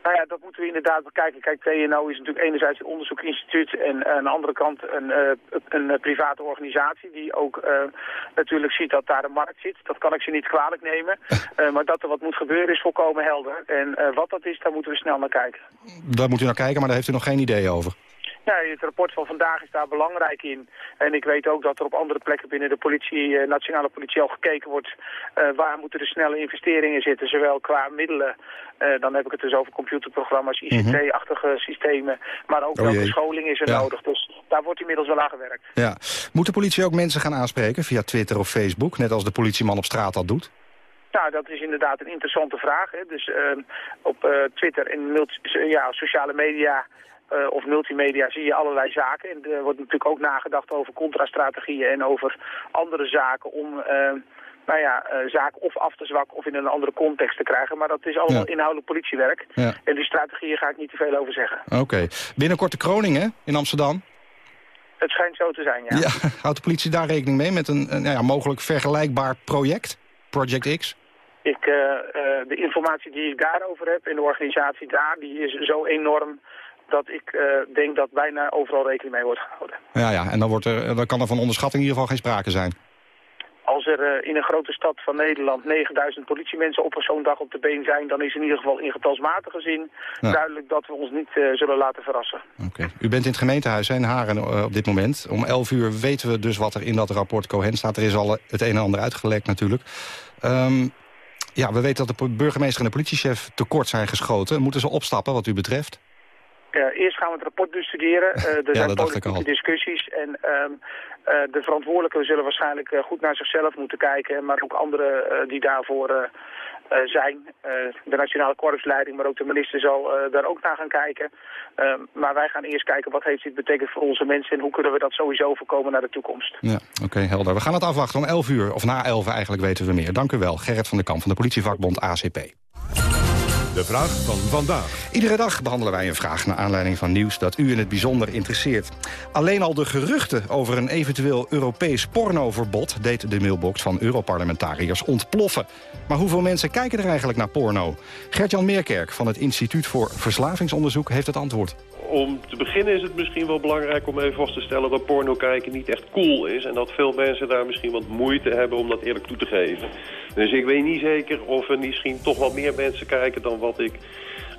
Nou ja, dat moeten we inderdaad bekijken. Kijk, TNO is natuurlijk enerzijds een onderzoekinstituut en aan de andere kant een, eh, een eh, private organisatie die ook eh, natuurlijk ziet dat daar een markt zit. Dat kan ik ze niet kwalijk nemen. Eh, maar dat er wat moet gebeuren is volkomen helder. En eh, wat dat is, daar moeten we snel naar kijken. Daar moet u naar kijken, maar daar heeft u nog geen idee over. Ja, het rapport van vandaag is daar belangrijk in. En ik weet ook dat er op andere plekken binnen de politie, eh, nationale politie al gekeken wordt... eh, waar moeten de snelle investeringen zitten, zowel qua middelen... eh, dan heb ik het dus over computerprogramma's, ICT-achtige systemen... maar ook Oh welke scholing is er Ja. nodig. Dus daar wordt inmiddels wel aan gewerkt. Ja. Moet de politie ook mensen gaan aanspreken via Twitter of Facebook, net als de politieman op straat dat doet? Nou, dat is inderdaad een interessante vraag. Hè. Dus eh, op Twitter en ja, sociale media eh, of multimedia zie je allerlei zaken. En er wordt natuurlijk ook nagedacht over contrastrategieën en over andere zaken om... eh, nou ja, eh, zaken of af te zwakken of in een andere context te krijgen. Maar dat is allemaal Ja. inhoudelijk politiewerk. Ja. En die strategieën ga ik niet te veel over zeggen. Oké. Binnenkort de kroning, hè, in Amsterdam. Het schijnt zo te zijn, ja. Ja. Houdt de politie daar rekening mee met een, een nou ja, mogelijk vergelijkbaar project? Project X? Ik, de informatie die ik daarover heb in de organisatie daar, die is zo enorm dat ik eh, denk dat bijna overal rekening mee wordt gehouden. Ja, ja. En dan, wordt er, dan kan er van onderschatting in ieder geval geen sprake zijn. Als er eh, in een grote stad van Nederland 9000 politiemensen op zo'n dag op de been zijn, dan is in ieder geval in getalsmatige zin Ja. duidelijk dat we ons niet eh, zullen laten verrassen. Oké. U bent in het gemeentehuis hè, in Haren op dit moment. Om 11 uur weten we dus wat er in dat rapport Cohen staat. Er is al het een en ander uitgelekt natuurlijk. Ehm, Ja, we weten dat de burgemeester en de politiechef tekort zijn geschoten. Moeten ze opstappen wat u betreft? Uh, eerst gaan we het rapport bestuderen. Uh, er zijn politieke discussies. En um, uh, de verantwoordelijken zullen waarschijnlijk goed naar zichzelf moeten kijken. Maar ook anderen die daarvoor zijn. de Nationale Korpsleiding, maar ook de minister zal daar ook naar gaan kijken. Ehm, maar wij gaan eerst kijken wat heeft dit betekend voor onze mensen... en hoe kunnen we dat sowieso voorkomen naar de toekomst. Ja, oké, helder. We gaan het afwachten om 11 uur, of na 11 eigenlijk weten we meer. Dank u wel, Gerrit van der Kamp van de politievakbond ACP. De vraag van vandaag. Iedere dag behandelen wij een vraag naar aanleiding van nieuws dat u in het bijzonder interesseert. Alleen al de geruchten over een eventueel Europees pornoverbod deed de mailbox van Europarlementariërs ontploffen. Maar hoeveel mensen kijken er eigenlijk naar porno? Gert-Jan Meerkerk van het Instituut voor Verslavingsonderzoek heeft het antwoord. Om te beginnen is het misschien wel belangrijk om even vast te stellen dat porno kijken niet echt cool is. En dat veel mensen daar misschien wat moeite hebben om dat eerlijk toe te geven. Dus ik weet niet zeker of er misschien toch wat meer mensen kijken dan wat ik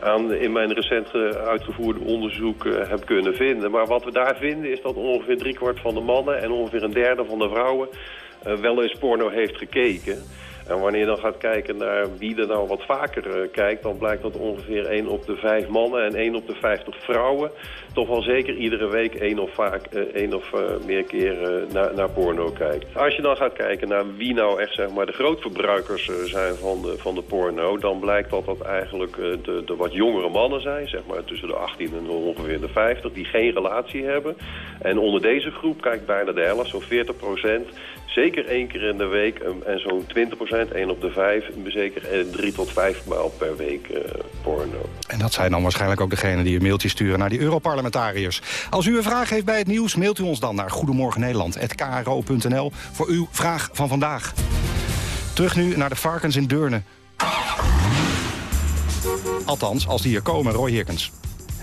aan, in mijn recent uitgevoerde onderzoek uh, heb kunnen vinden. Maar wat we daar vinden is dat ongeveer driekwart van de mannen en ongeveer een derde van de vrouwen uh, wel eens porno heeft gekeken. En wanneer je dan gaat kijken naar wie er nou wat vaker uh, kijkt... dan blijkt dat ongeveer 1 op de 5 mannen en 1 op de 50 vrouwen... toch wel zeker iedere week één of, vaak, uh, één of uh, meer keer naar, naar porno kijkt. Als je dan gaat kijken naar wie nou echt zeg maar, de grootverbruikers zijn van de, van de porno... dan blijkt dat dat eigenlijk de, de wat jongere mannen zijn... zeg maar tussen de 18 en ongeveer de 50, die geen relatie hebben. En onder deze groep kijkt bijna de helft, zo'n 40 procent zeker één keer in de week en zo'n 20 procent, één op de vijf, zeker drie tot vijf maal per week uh, porno. En dat zijn dan waarschijnlijk ook degenen die een mailtje sturen naar die Europarlementariërs. Als u een vraag heeft bij het nieuws, mailt u ons dan naar goedemorgennederland.kro.nl voor uw vraag van vandaag. Terug nu naar de varkens in Deurne. Althans, als die hier komen, Roy Hirkens.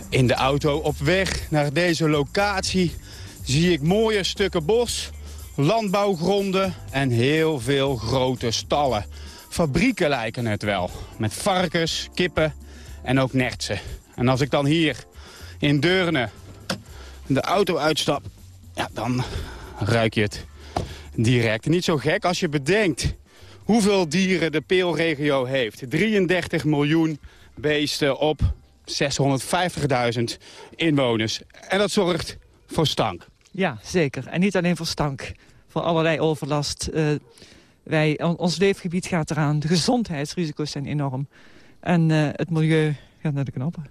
In de auto op weg naar deze locatie zie ik mooie stukken bos landbouwgronden en heel veel grote stallen. Fabrieken lijken het wel, met varkens, kippen en ook nertsen. En als ik dan hier in Deurne de auto uitstap, ja, dan ruik je het direct. Niet zo gek als je bedenkt hoeveel dieren de peelregio heeft. 33 miljoen beesten op 650.000 inwoners. En dat zorgt voor stank. Ja, zeker. En niet alleen voor stank, voor allerlei overlast. Uh, wij, on, ons leefgebied gaat eraan. De gezondheidsrisico's zijn enorm. En uh, het milieu gaat naar de knoppen.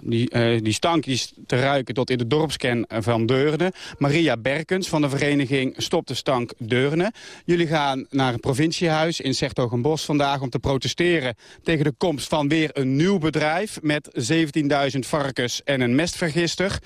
Die, uh, die stank is te ruiken tot in de dorpskern van Deurne. Maria Berkens van de vereniging Stop de Stank Deurne. Jullie gaan naar het provinciehuis in Sertogenbos vandaag... om te protesteren tegen de komst van weer een nieuw bedrijf... met 17.000 varkens en een mestvergister...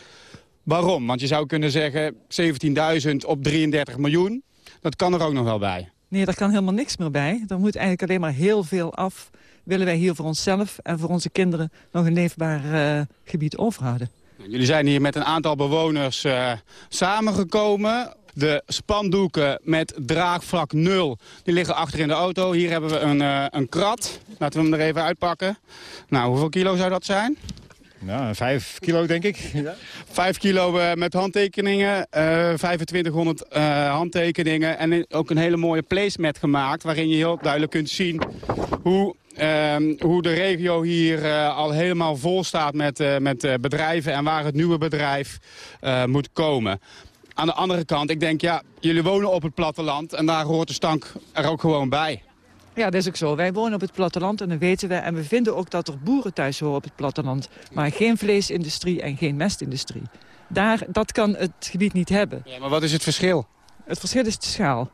Waarom? Want je zou kunnen zeggen 17.000 op 33 miljoen. Dat kan er ook nog wel bij. Nee, daar kan helemaal niks meer bij. Er moet eigenlijk alleen maar heel veel af. Willen wij hier voor onszelf en voor onze kinderen nog een leefbaar uh, gebied overhouden. Jullie zijn hier met een aantal bewoners uh, samengekomen. De spandoeken met draagvlak 0, die liggen achter in de auto. Hier hebben we een, uh, een krat. Laten we hem er even uitpakken. Nou, hoeveel kilo zou dat zijn? Nou, vijf kilo denk ik. Ja. Vijf kilo uh, met handtekeningen, uh, 2500 uh, handtekeningen en ook een hele mooie placemat gemaakt... waarin je heel duidelijk kunt zien hoe, uh, hoe de regio hier al helemaal vol staat met, met bedrijven... en waar het nieuwe bedrijf moet komen. Aan de andere kant, ik denk, ja, jullie wonen op het platteland... en daar hoort de stank er ook gewoon bij. Ja, dat is ook zo. Wij wonen op het platteland en dat weten we. En we vinden ook dat er boeren thuis horen op het platteland. Maar geen vleesindustrie en geen mestindustrie. Daar, dat kan het gebied niet hebben. Ja, maar wat is het verschil? Het verschil is de schaal.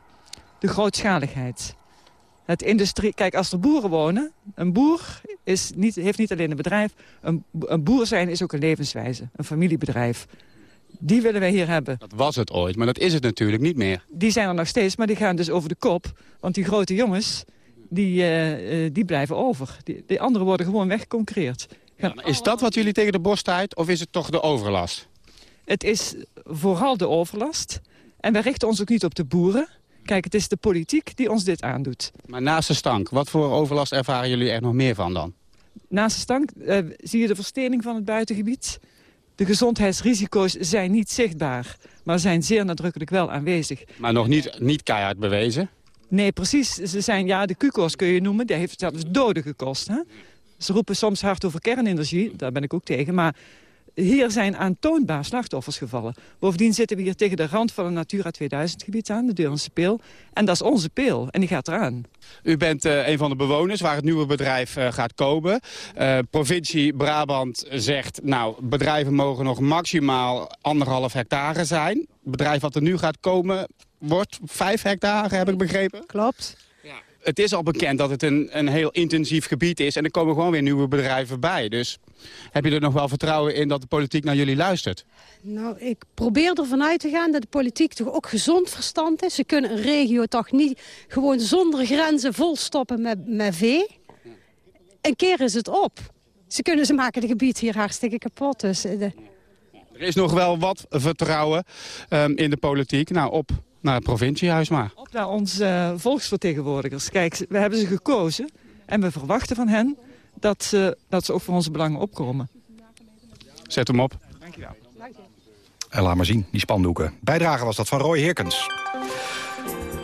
De grootschaligheid. Het industrie... Kijk, als er boeren wonen... Een boer is niet, heeft niet alleen een bedrijf. Een, een boer zijn is ook een levenswijze. Een familiebedrijf. Die willen wij hier hebben. Dat was het ooit, maar dat is het natuurlijk niet meer. Die zijn er nog steeds, maar die gaan dus over de kop. Want die grote jongens, die, uh, uh, die blijven over. Die, die anderen worden gewoon weggeconcurreerd. Ja, is dat wat jullie tegen de borst uit of is het toch de overlast? Het is vooral de overlast. En wij richten ons ook niet op de boeren. Kijk, het is de politiek die ons dit aandoet. Maar naast de stank, wat voor overlast ervaren jullie er nog meer van dan? Naast de stank uh, zie je de verstening van het buitengebied. De gezondheidsrisico's zijn niet zichtbaar, maar zijn zeer nadrukkelijk wel aanwezig. Maar nog niet, niet keihard bewezen? Nee, precies. Ze zijn, ja, de QCO's kun je noemen, die heeft zelfs doden gekost. Hè? Ze roepen soms hard over kernenergie, daar ben ik ook tegen. Maar hier zijn aantoonbaar slachtoffers gevallen. Bovendien zitten we hier tegen de rand van een Natura 2000-gebied aan, de Deurlandse Peel. En dat is onze peel, en die gaat eraan. U bent eh, een van de bewoners waar het nieuwe bedrijf eh, gaat komen. Eh, provincie Brabant zegt, nou, bedrijven mogen nog maximaal anderhalf hectare zijn. Het bedrijf wat er nu gaat komen wordt vijf hectare, heb ik begrepen. Klopt. Het is al bekend dat het een, een heel intensief gebied is en er komen gewoon weer nieuwe bedrijven bij. Dus heb je er nog wel vertrouwen in dat de politiek naar jullie luistert? Nou, ik probeer ervan uit te gaan dat de politiek toch ook gezond verstand is. Ze kunnen een regio toch niet gewoon zonder grenzen volstoppen met, met vee. Een keer is het op. Ze kunnen ze maken het gebied hier hartstikke kapot. Dus, eh, de- Er is nog wel wat vertrouwen ehm, in de politiek. Nou, op naar het provinciehuis maar. Op naar onze eh, volksvertegenwoordigers. Kijk, we hebben ze gekozen en we verwachten van hen dat ze, dat ze ook voor onze belangen opkomen. Zet hem op. Dankjewel. En laat maar zien, die spandoeken. Bijdrage was dat van Roy Herkens.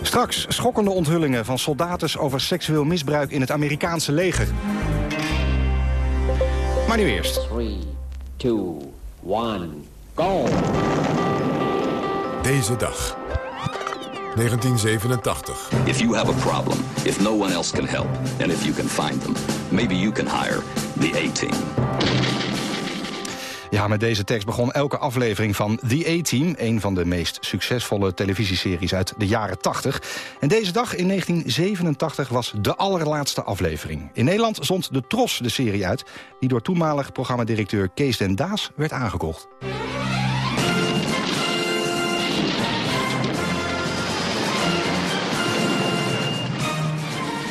Straks schokkende onthulling van soldaten over seksueel misbruik in het Amerikaanse leger. Maar nu eerst. 3, 2, 1, go! Deze dag. 1987. If you have a problem, if no one else can help, and if you can find them, maybe you can hire the A-Team. Ja, met deze tekst begon elke aflevering van The A-Team... een van de meest succesvolle televisieseries uit de jaren 80. En deze dag in 1987 was de allerlaatste aflevering. In Nederland zond de Tros de serie uit... die door toenmalig programmadirecteur Kees den Daas werd aangekocht.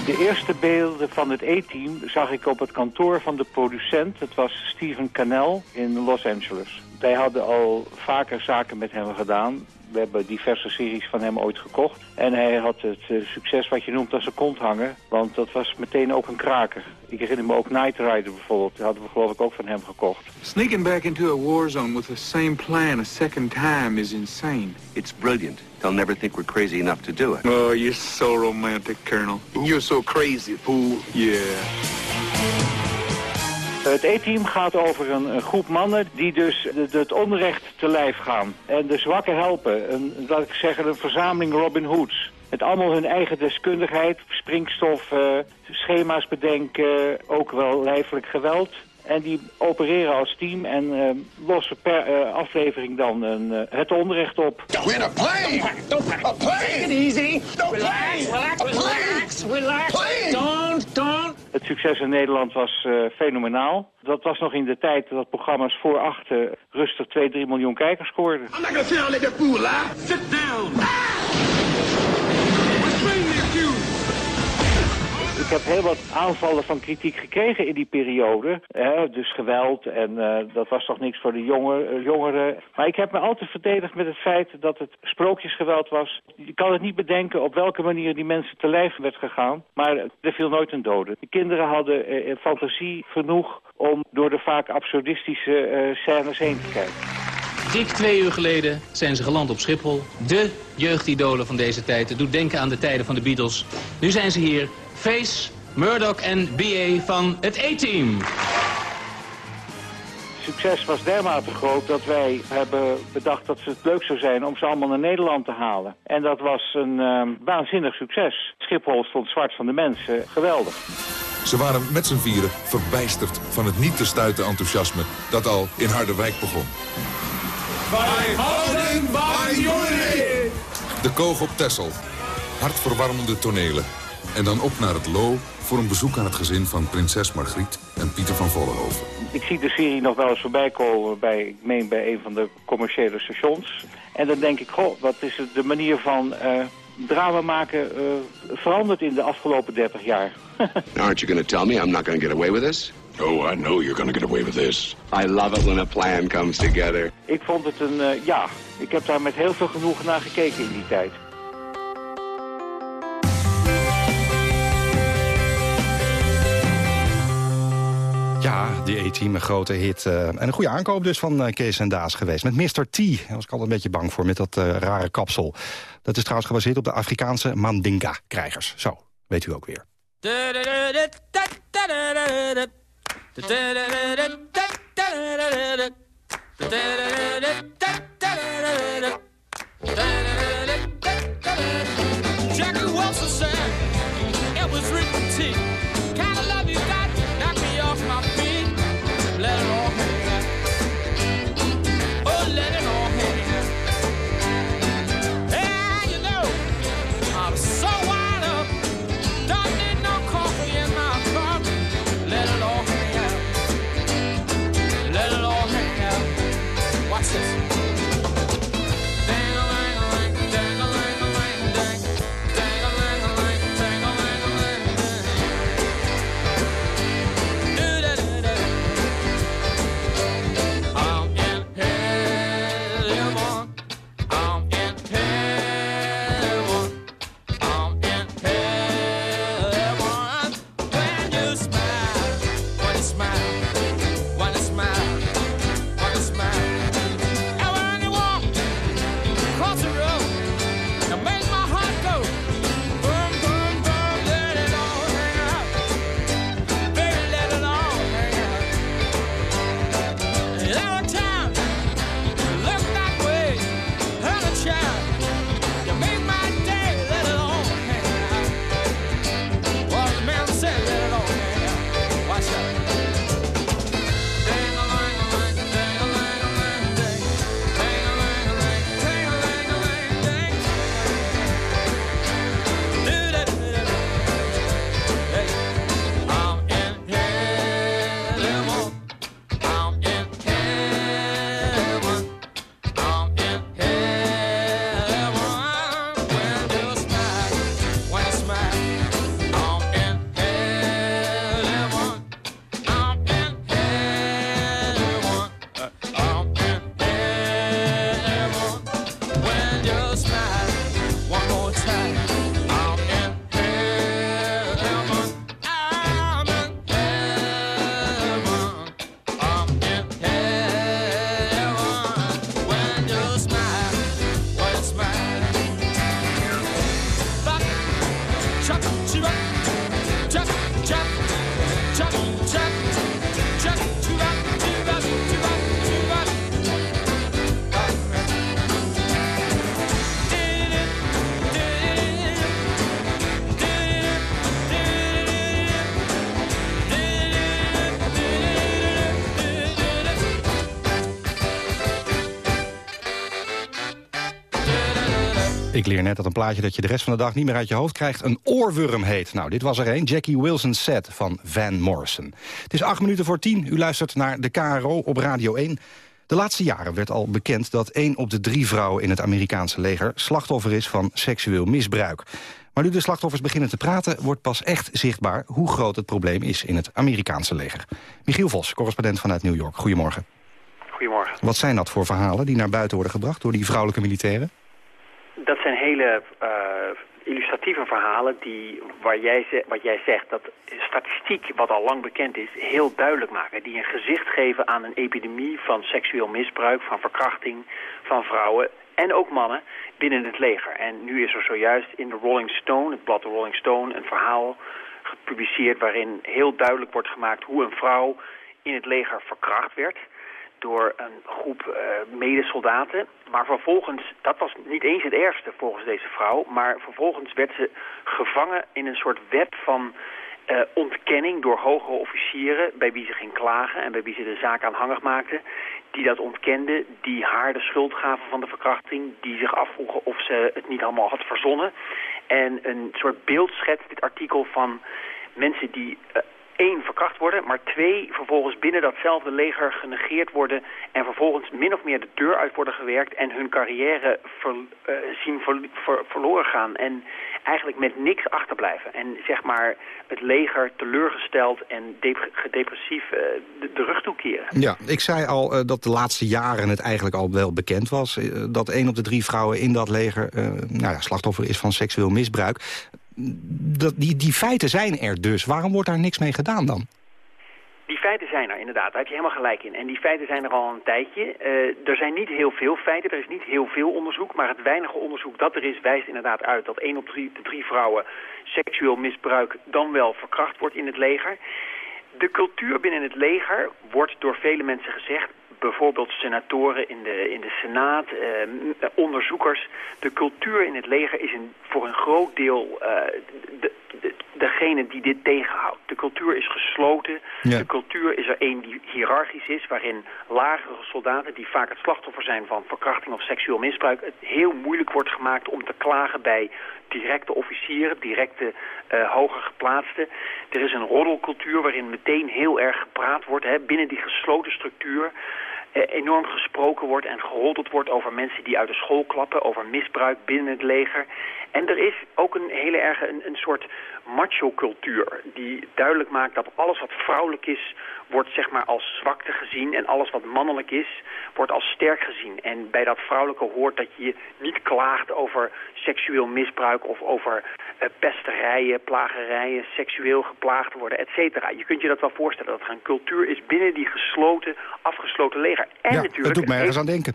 De eerste beelden van het E-team zag ik op het kantoor van de producent. Het was Steven Cannell in Los Angeles. Wij hadden al vaker zaken met hem gedaan. We hebben diverse series van hem ooit gekocht. En hij had het eh, succes wat je noemt als een kont hangen. Want dat was meteen ook een kraker. Ik herinner me ook Knight Rider bijvoorbeeld. Die hadden we geloof ik ook van hem gekocht. Sneaking back into a war zone with the same plan a second time is insane. It's brilliant. They'll never think we're crazy enough to do it. Oh, you're so romantic, Colonel. And you're so crazy, fool. Yeah. Het E-team gaat over een, groep mannen die dus het, onrecht te lijf gaan. En de zwakken helpen. Een, laat ik zeggen, een verzameling Robin Hoods. Met allemaal hun eigen deskundigheid, springstof, eh, schema's bedenken, ook wel lijfelijk geweld. En die opereren als team en eh, lossen per eh, aflevering dan een, eh, het onrecht op. We're in a plane! A plane! Take it easy. No relax, relax, A relax, relax. Plane! Don't, don't. Het succes in Nederland was eh, fenomenaal. Dat was nog in de tijd dat programma's voor achten rustig 2, 3 miljoen kijkers scoorden. I'm not gonna sit down like that fool, huh? Sit down. Restrain heb heel wat aanvallen van kritiek gekregen in die periode. Hè, dus geweld en eh, dat was toch niks voor de jonge, eh, jongeren. Maar ik heb me altijd verdedigd met het feit dat het sprookjesgeweld was. Je kan het niet bedenken op welke manier die mensen te lijf werd gegaan. Maar er viel nooit een dode. De kinderen hadden eh, fantasie genoeg om door de vaak absurdistische scènes heen te kijken. Dik twee uur geleden zijn ze geland op Schiphol. De jeugdidolen van deze tijd. Het doet denken aan de tijden van de Beatles. Nu zijn ze hier. Face, Murdoch en B.A. van het A-Team. succes was dermate groot dat wij hebben bedacht dat het leuk zou zijn om ze allemaal naar Nederland te halen. En dat was een ehm, waanzinnig succes. Schiphol stond zwart van de mensen. Geweldig. Ze waren met z'n vieren verbijsterd van het niet te stuiten enthousiasme dat al in Harderwijk begon. Wij houden van jullie! De koog op Tessel. Hartverwarmende tonelen. En dan op naar het Loo voor een bezoek aan het gezin van prinses Margriet en Pieter van Vollenhoven. Ik zie de serie nog wel eens voorbij komen bij, ik meen bij een van de commerciële stations. En dan denk ik, goh, wat is het, de manier van eh, drama maken eh, veranderd in de afgelopen 30 jaar. Aren't you going to tell me I'm not going to get away with this? Oh, I know you're going to get away with this. I love it when a plan comes together. Ik vond het een, eh, ja, ik heb daar met heel veel genoegen naar gekeken in die tijd. Ja, die A-team, een grote hit. eh, en een goede aankoop dus van eh, Kees en Daas geweest. Met Mr. T, daar was ik altijd een beetje bang voor, met dat eh, rare kapsel. Dat is trouwens gebaseerd op de Afrikaanse Mandinga-krijgers. Zo, weet u ook weer. Jackie Wilson said it was written T. Dat een plaatje dat je de rest van de dag niet meer uit je hoofd krijgt... een oorworm heet. Nou, dit was er een. Jackie Wilson set van Van Morrison. Het is acht minuten voor tien. U luistert naar de KRO op Radio 1. De laatste jaren werd al bekend dat één op de drie vrouwen in het Amerikaanse leger... slachtoffer is van seksueel misbruik. Maar nu de slachtoffers beginnen te praten... wordt pas echt zichtbaar hoe groot het probleem is in het Amerikaanse leger. Michiel Vos, correspondent vanuit New York. Goedemorgen. Goedemorgen. Wat zijn dat voor verhalen die naar buiten worden gebracht... door die vrouwelijke militairen? Dat zijn hele eh, illustratieve verhalen die, waar jij wat jij zegt, dat statistiek, wat al lang bekend is, heel duidelijk maken. Die een gezicht geven aan een epidemie van seksueel misbruik, van verkrachting van vrouwen en ook mannen binnen het leger. En nu is er zojuist in de Rolling Stone, het blad Rolling Stone, een verhaal gepubliceerd waarin heel duidelijk wordt gemaakt hoe een vrouw in het leger verkracht werd door een groep eh, medesoldaten. Maar vervolgens, dat was niet eens het ergste volgens deze vrouw... maar vervolgens werd ze gevangen in een soort web van eh, ontkenning door hogere officieren... bij wie ze ging klagen en bij wie ze de zaak aanhangig maakten... die dat ontkenden, die haar de schuld gaven van de verkrachting... die zich afvroegen of ze het niet allemaal had verzonnen. En een soort beeld schetst dit artikel van mensen die... één, verkracht worden, maar twee, vervolgens binnen datzelfde leger genegeerd worden en vervolgens min of meer de deur uit worden gewerkt en hun carrière eh, zien ver- ver- verloren gaan en eigenlijk met niks achterblijven. En zeg maar het leger teleurgesteld en dep- gedepressief eh, de, rug toekeren. Ja, ik zei al eh, dat de laatste jaren het eigenlijk al wel bekend was... dat één op de drie vrouwen in dat leger nou ja, slachtoffer is van seksueel misbruik. Die, die feiten zijn er dus. Waarom wordt daar niks mee gedaan dan? Die feiten zijn er inderdaad, daar heb je helemaal gelijk in. En die feiten zijn er al een tijdje. Eh, er zijn niet heel veel feiten, er is niet heel veel onderzoek. Maar het weinige onderzoek dat er is, wijst inderdaad uit dat één op drie, de drie vrouwen seksueel misbruik dan wel verkracht wordt in het leger. De cultuur binnen het leger wordt door vele mensen gezegd bijvoorbeeld senatoren in de, in de Senaat, eh, onderzoekers. De cultuur in het leger is een, voor een groot deel eh, de, de, degene die dit tegenhoudt. De cultuur is gesloten. De cultuur is er een die hiërarchisch is, waarin lagere soldaten, die vaak het slachtoffer zijn van verkrachting of seksueel misbruik, het heel moeilijk wordt gemaakt om te klagen bij directe officieren, directe uh, hoger geplaatsten. Er is een roddelcultuur waarin meteen heel erg gepraat wordt hè, binnen die gesloten structuur. Uh, enorm gesproken wordt en geroddeld wordt over mensen die uit de school klappen, over misbruik binnen het leger. En er is ook een hele erg een, een soort macho-cultuur die duidelijk maakt dat alles wat vrouwelijk is, wordt zeg maar als zwakte gezien en alles wat mannelijk is, wordt als sterk gezien. En bij dat vrouwelijke hoort dat je niet klaagt over seksueel misbruik of over uh, pesterijen, plagerijen, seksueel geplaagd worden, et cetera. Je kunt je dat wel voorstellen dat er een cultuur is binnen die gesloten, afgesloten leger. En ja, natuurlijk dat doet mij ergens aan denken.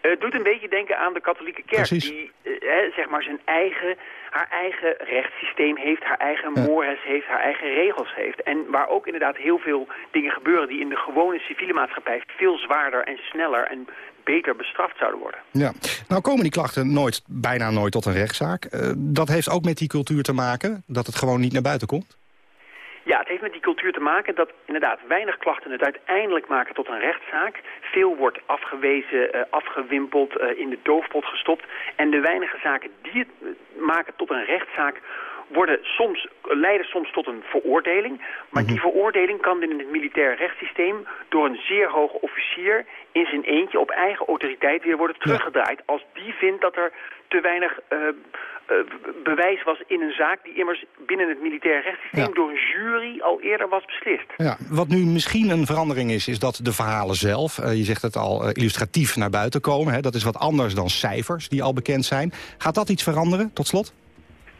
Het doet een beetje denken aan de katholieke kerk, Precies. die eh, zeg maar zijn eigen, haar eigen rechtssysteem heeft, haar eigen mores heeft, haar eigen regels heeft. En waar ook inderdaad heel veel dingen gebeuren die in de gewone civiele maatschappij veel zwaarder en sneller en beter bestraft zouden worden. Ja. Nou komen die klachten nooit, bijna nooit tot een rechtszaak. Uh, dat heeft ook met die cultuur te maken, dat het gewoon niet naar buiten komt? Ja, het heeft met die cultuur te maken dat inderdaad weinig klachten het uiteindelijk maken tot een rechtszaak. Veel wordt afgewezen, uh, afgewimpeld, uh, in de doofpot gestopt. En de weinige zaken die het maken tot een rechtszaak worden soms, leiden soms tot een veroordeling. Maar die veroordeling kan in het militair rechtssysteem door een zeer hoge officier in zijn eentje op eigen autoriteit weer worden teruggedraaid. Als die vindt dat er te weinig uh, bewijs was in een zaak die immers binnen het militair rechtssysteem ja. door een jury al eerder was beslist. Ja, wat nu misschien een verandering is, is dat de verhalen zelf, uh, je zegt het al, illustratief naar buiten komen. Hè? Dat is wat anders dan cijfers die al bekend zijn. Gaat dat iets veranderen, tot slot?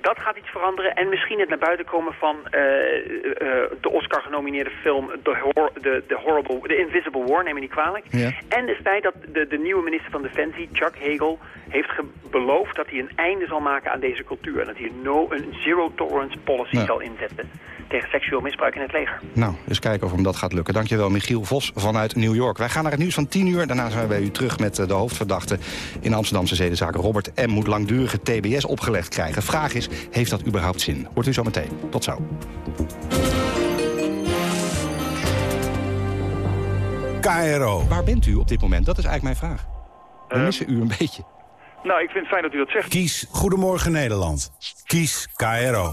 Dat gaat iets veranderen. En misschien het naar buiten komen van uh, uh, de Oscar-genomineerde film The, Hor the, the, Horrible, The Invisible War, neem me niet kwalijk. Ja. En het feit dat de, de nieuwe minister van Defensie, Chuck Hagel, heeft beloofd dat hij een einde zal maken aan deze cultuur. En dat hij een, no, een zero-tolerance policy ja. zal inzetten tegen seksueel misbruik in het leger. Nou, eens kijken of hem dat gaat lukken. Dankjewel, Michiel Vos vanuit New York. Wij gaan naar het nieuws van 10 uur. Daarna zijn we bij u terug met de hoofdverdachte in Amsterdamse zedenzaak. Robert M. moet langdurige TBS opgelegd krijgen. Vraag is, heeft dat überhaupt zin? Hoort u zo meteen. Tot zo. KRO. Waar bent u op dit moment? Dat is eigenlijk mijn vraag. We Uh, missen u een beetje. Nou, ik vind het fijn dat u dat zegt. Kies Goedemorgen Nederland. Kies KRO.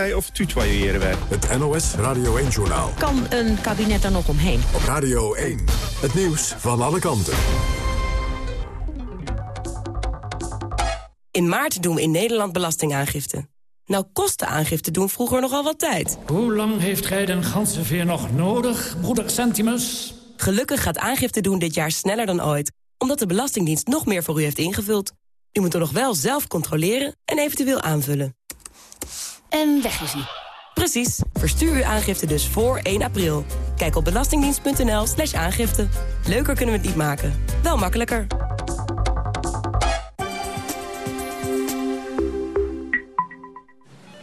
wij of tutoyeren wij? Het NOS Radio 1-journaal. Kan een kabinet er nog omheen? Op Radio 1. Het nieuws van alle kanten. In maart doen we in Nederland belastingaangifte. Nou kosten aangifte doen vroeger nogal wat tijd. Hoe lang heeft gij den ganzenveer nog nodig, broeder Centimus? Gelukkig gaat aangifte doen dit jaar sneller dan ooit. Omdat de Belastingdienst nog meer voor u heeft ingevuld. U moet er nog wel zelf controleren en eventueel aanvullen. En weg is hij. Precies. Verstuur uw aangifte dus voor 1 april. Kijk op belastingdienst.nl slash aangifte. Leuker kunnen we het niet maken. Wel makkelijker.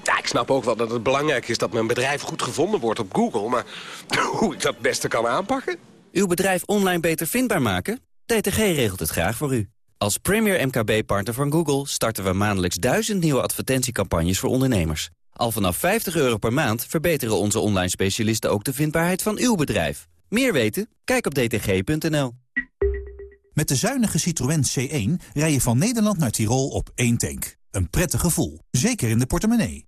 Ja, ik snap ook wel dat het belangrijk is dat mijn bedrijf goed gevonden wordt op Google. Maar hoe ik dat het beste kan aanpakken? Uw bedrijf online beter vindbaar maken? DTG regelt het graag voor u. Als premier MKB-partner van Google starten we maandelijks duizend nieuwe advertentiecampagnes voor ondernemers. Al vanaf 50 euro per maand verbeteren onze online specialisten ook de vindbaarheid van uw bedrijf. Meer weten? Kijk op dtg.nl. Met de zuinige Citroën C1 rij je van Nederland naar Tirol op één tank. Een prettig gevoel, zeker in de portemonnee.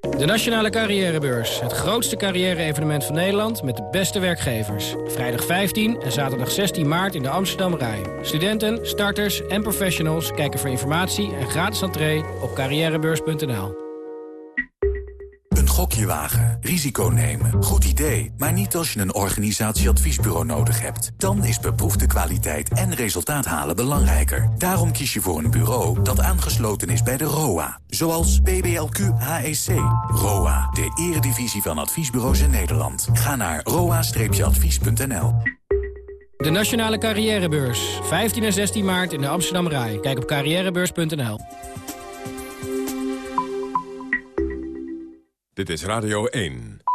De Nationale Carrièrebeurs. Het grootste carrière-evenement van Nederland met de beste werkgevers. Vrijdag 15 en zaterdag 16 maart in de Amsterdam Rai. Studenten, starters en professionals kijken voor informatie en gratis entree op carrièrebeurs.nl. Een gokje wagen, risico nemen, goed idee. Maar niet als je een organisatieadviesbureau nodig hebt. Dan is beproefde kwaliteit en resultaat halen belangrijker. Daarom kies je voor een bureau dat aangesloten is bij de ROA. Zoals BBLQ HEC. ROA, de eredivisie van adviesbureaus in Nederland. Ga naar roa-advies.nl. De Nationale Carrièrebeurs. 15 en 16 maart in de Amsterdam Rai. Kijk op carrièrebeurs.nl. Dit is Radio 1.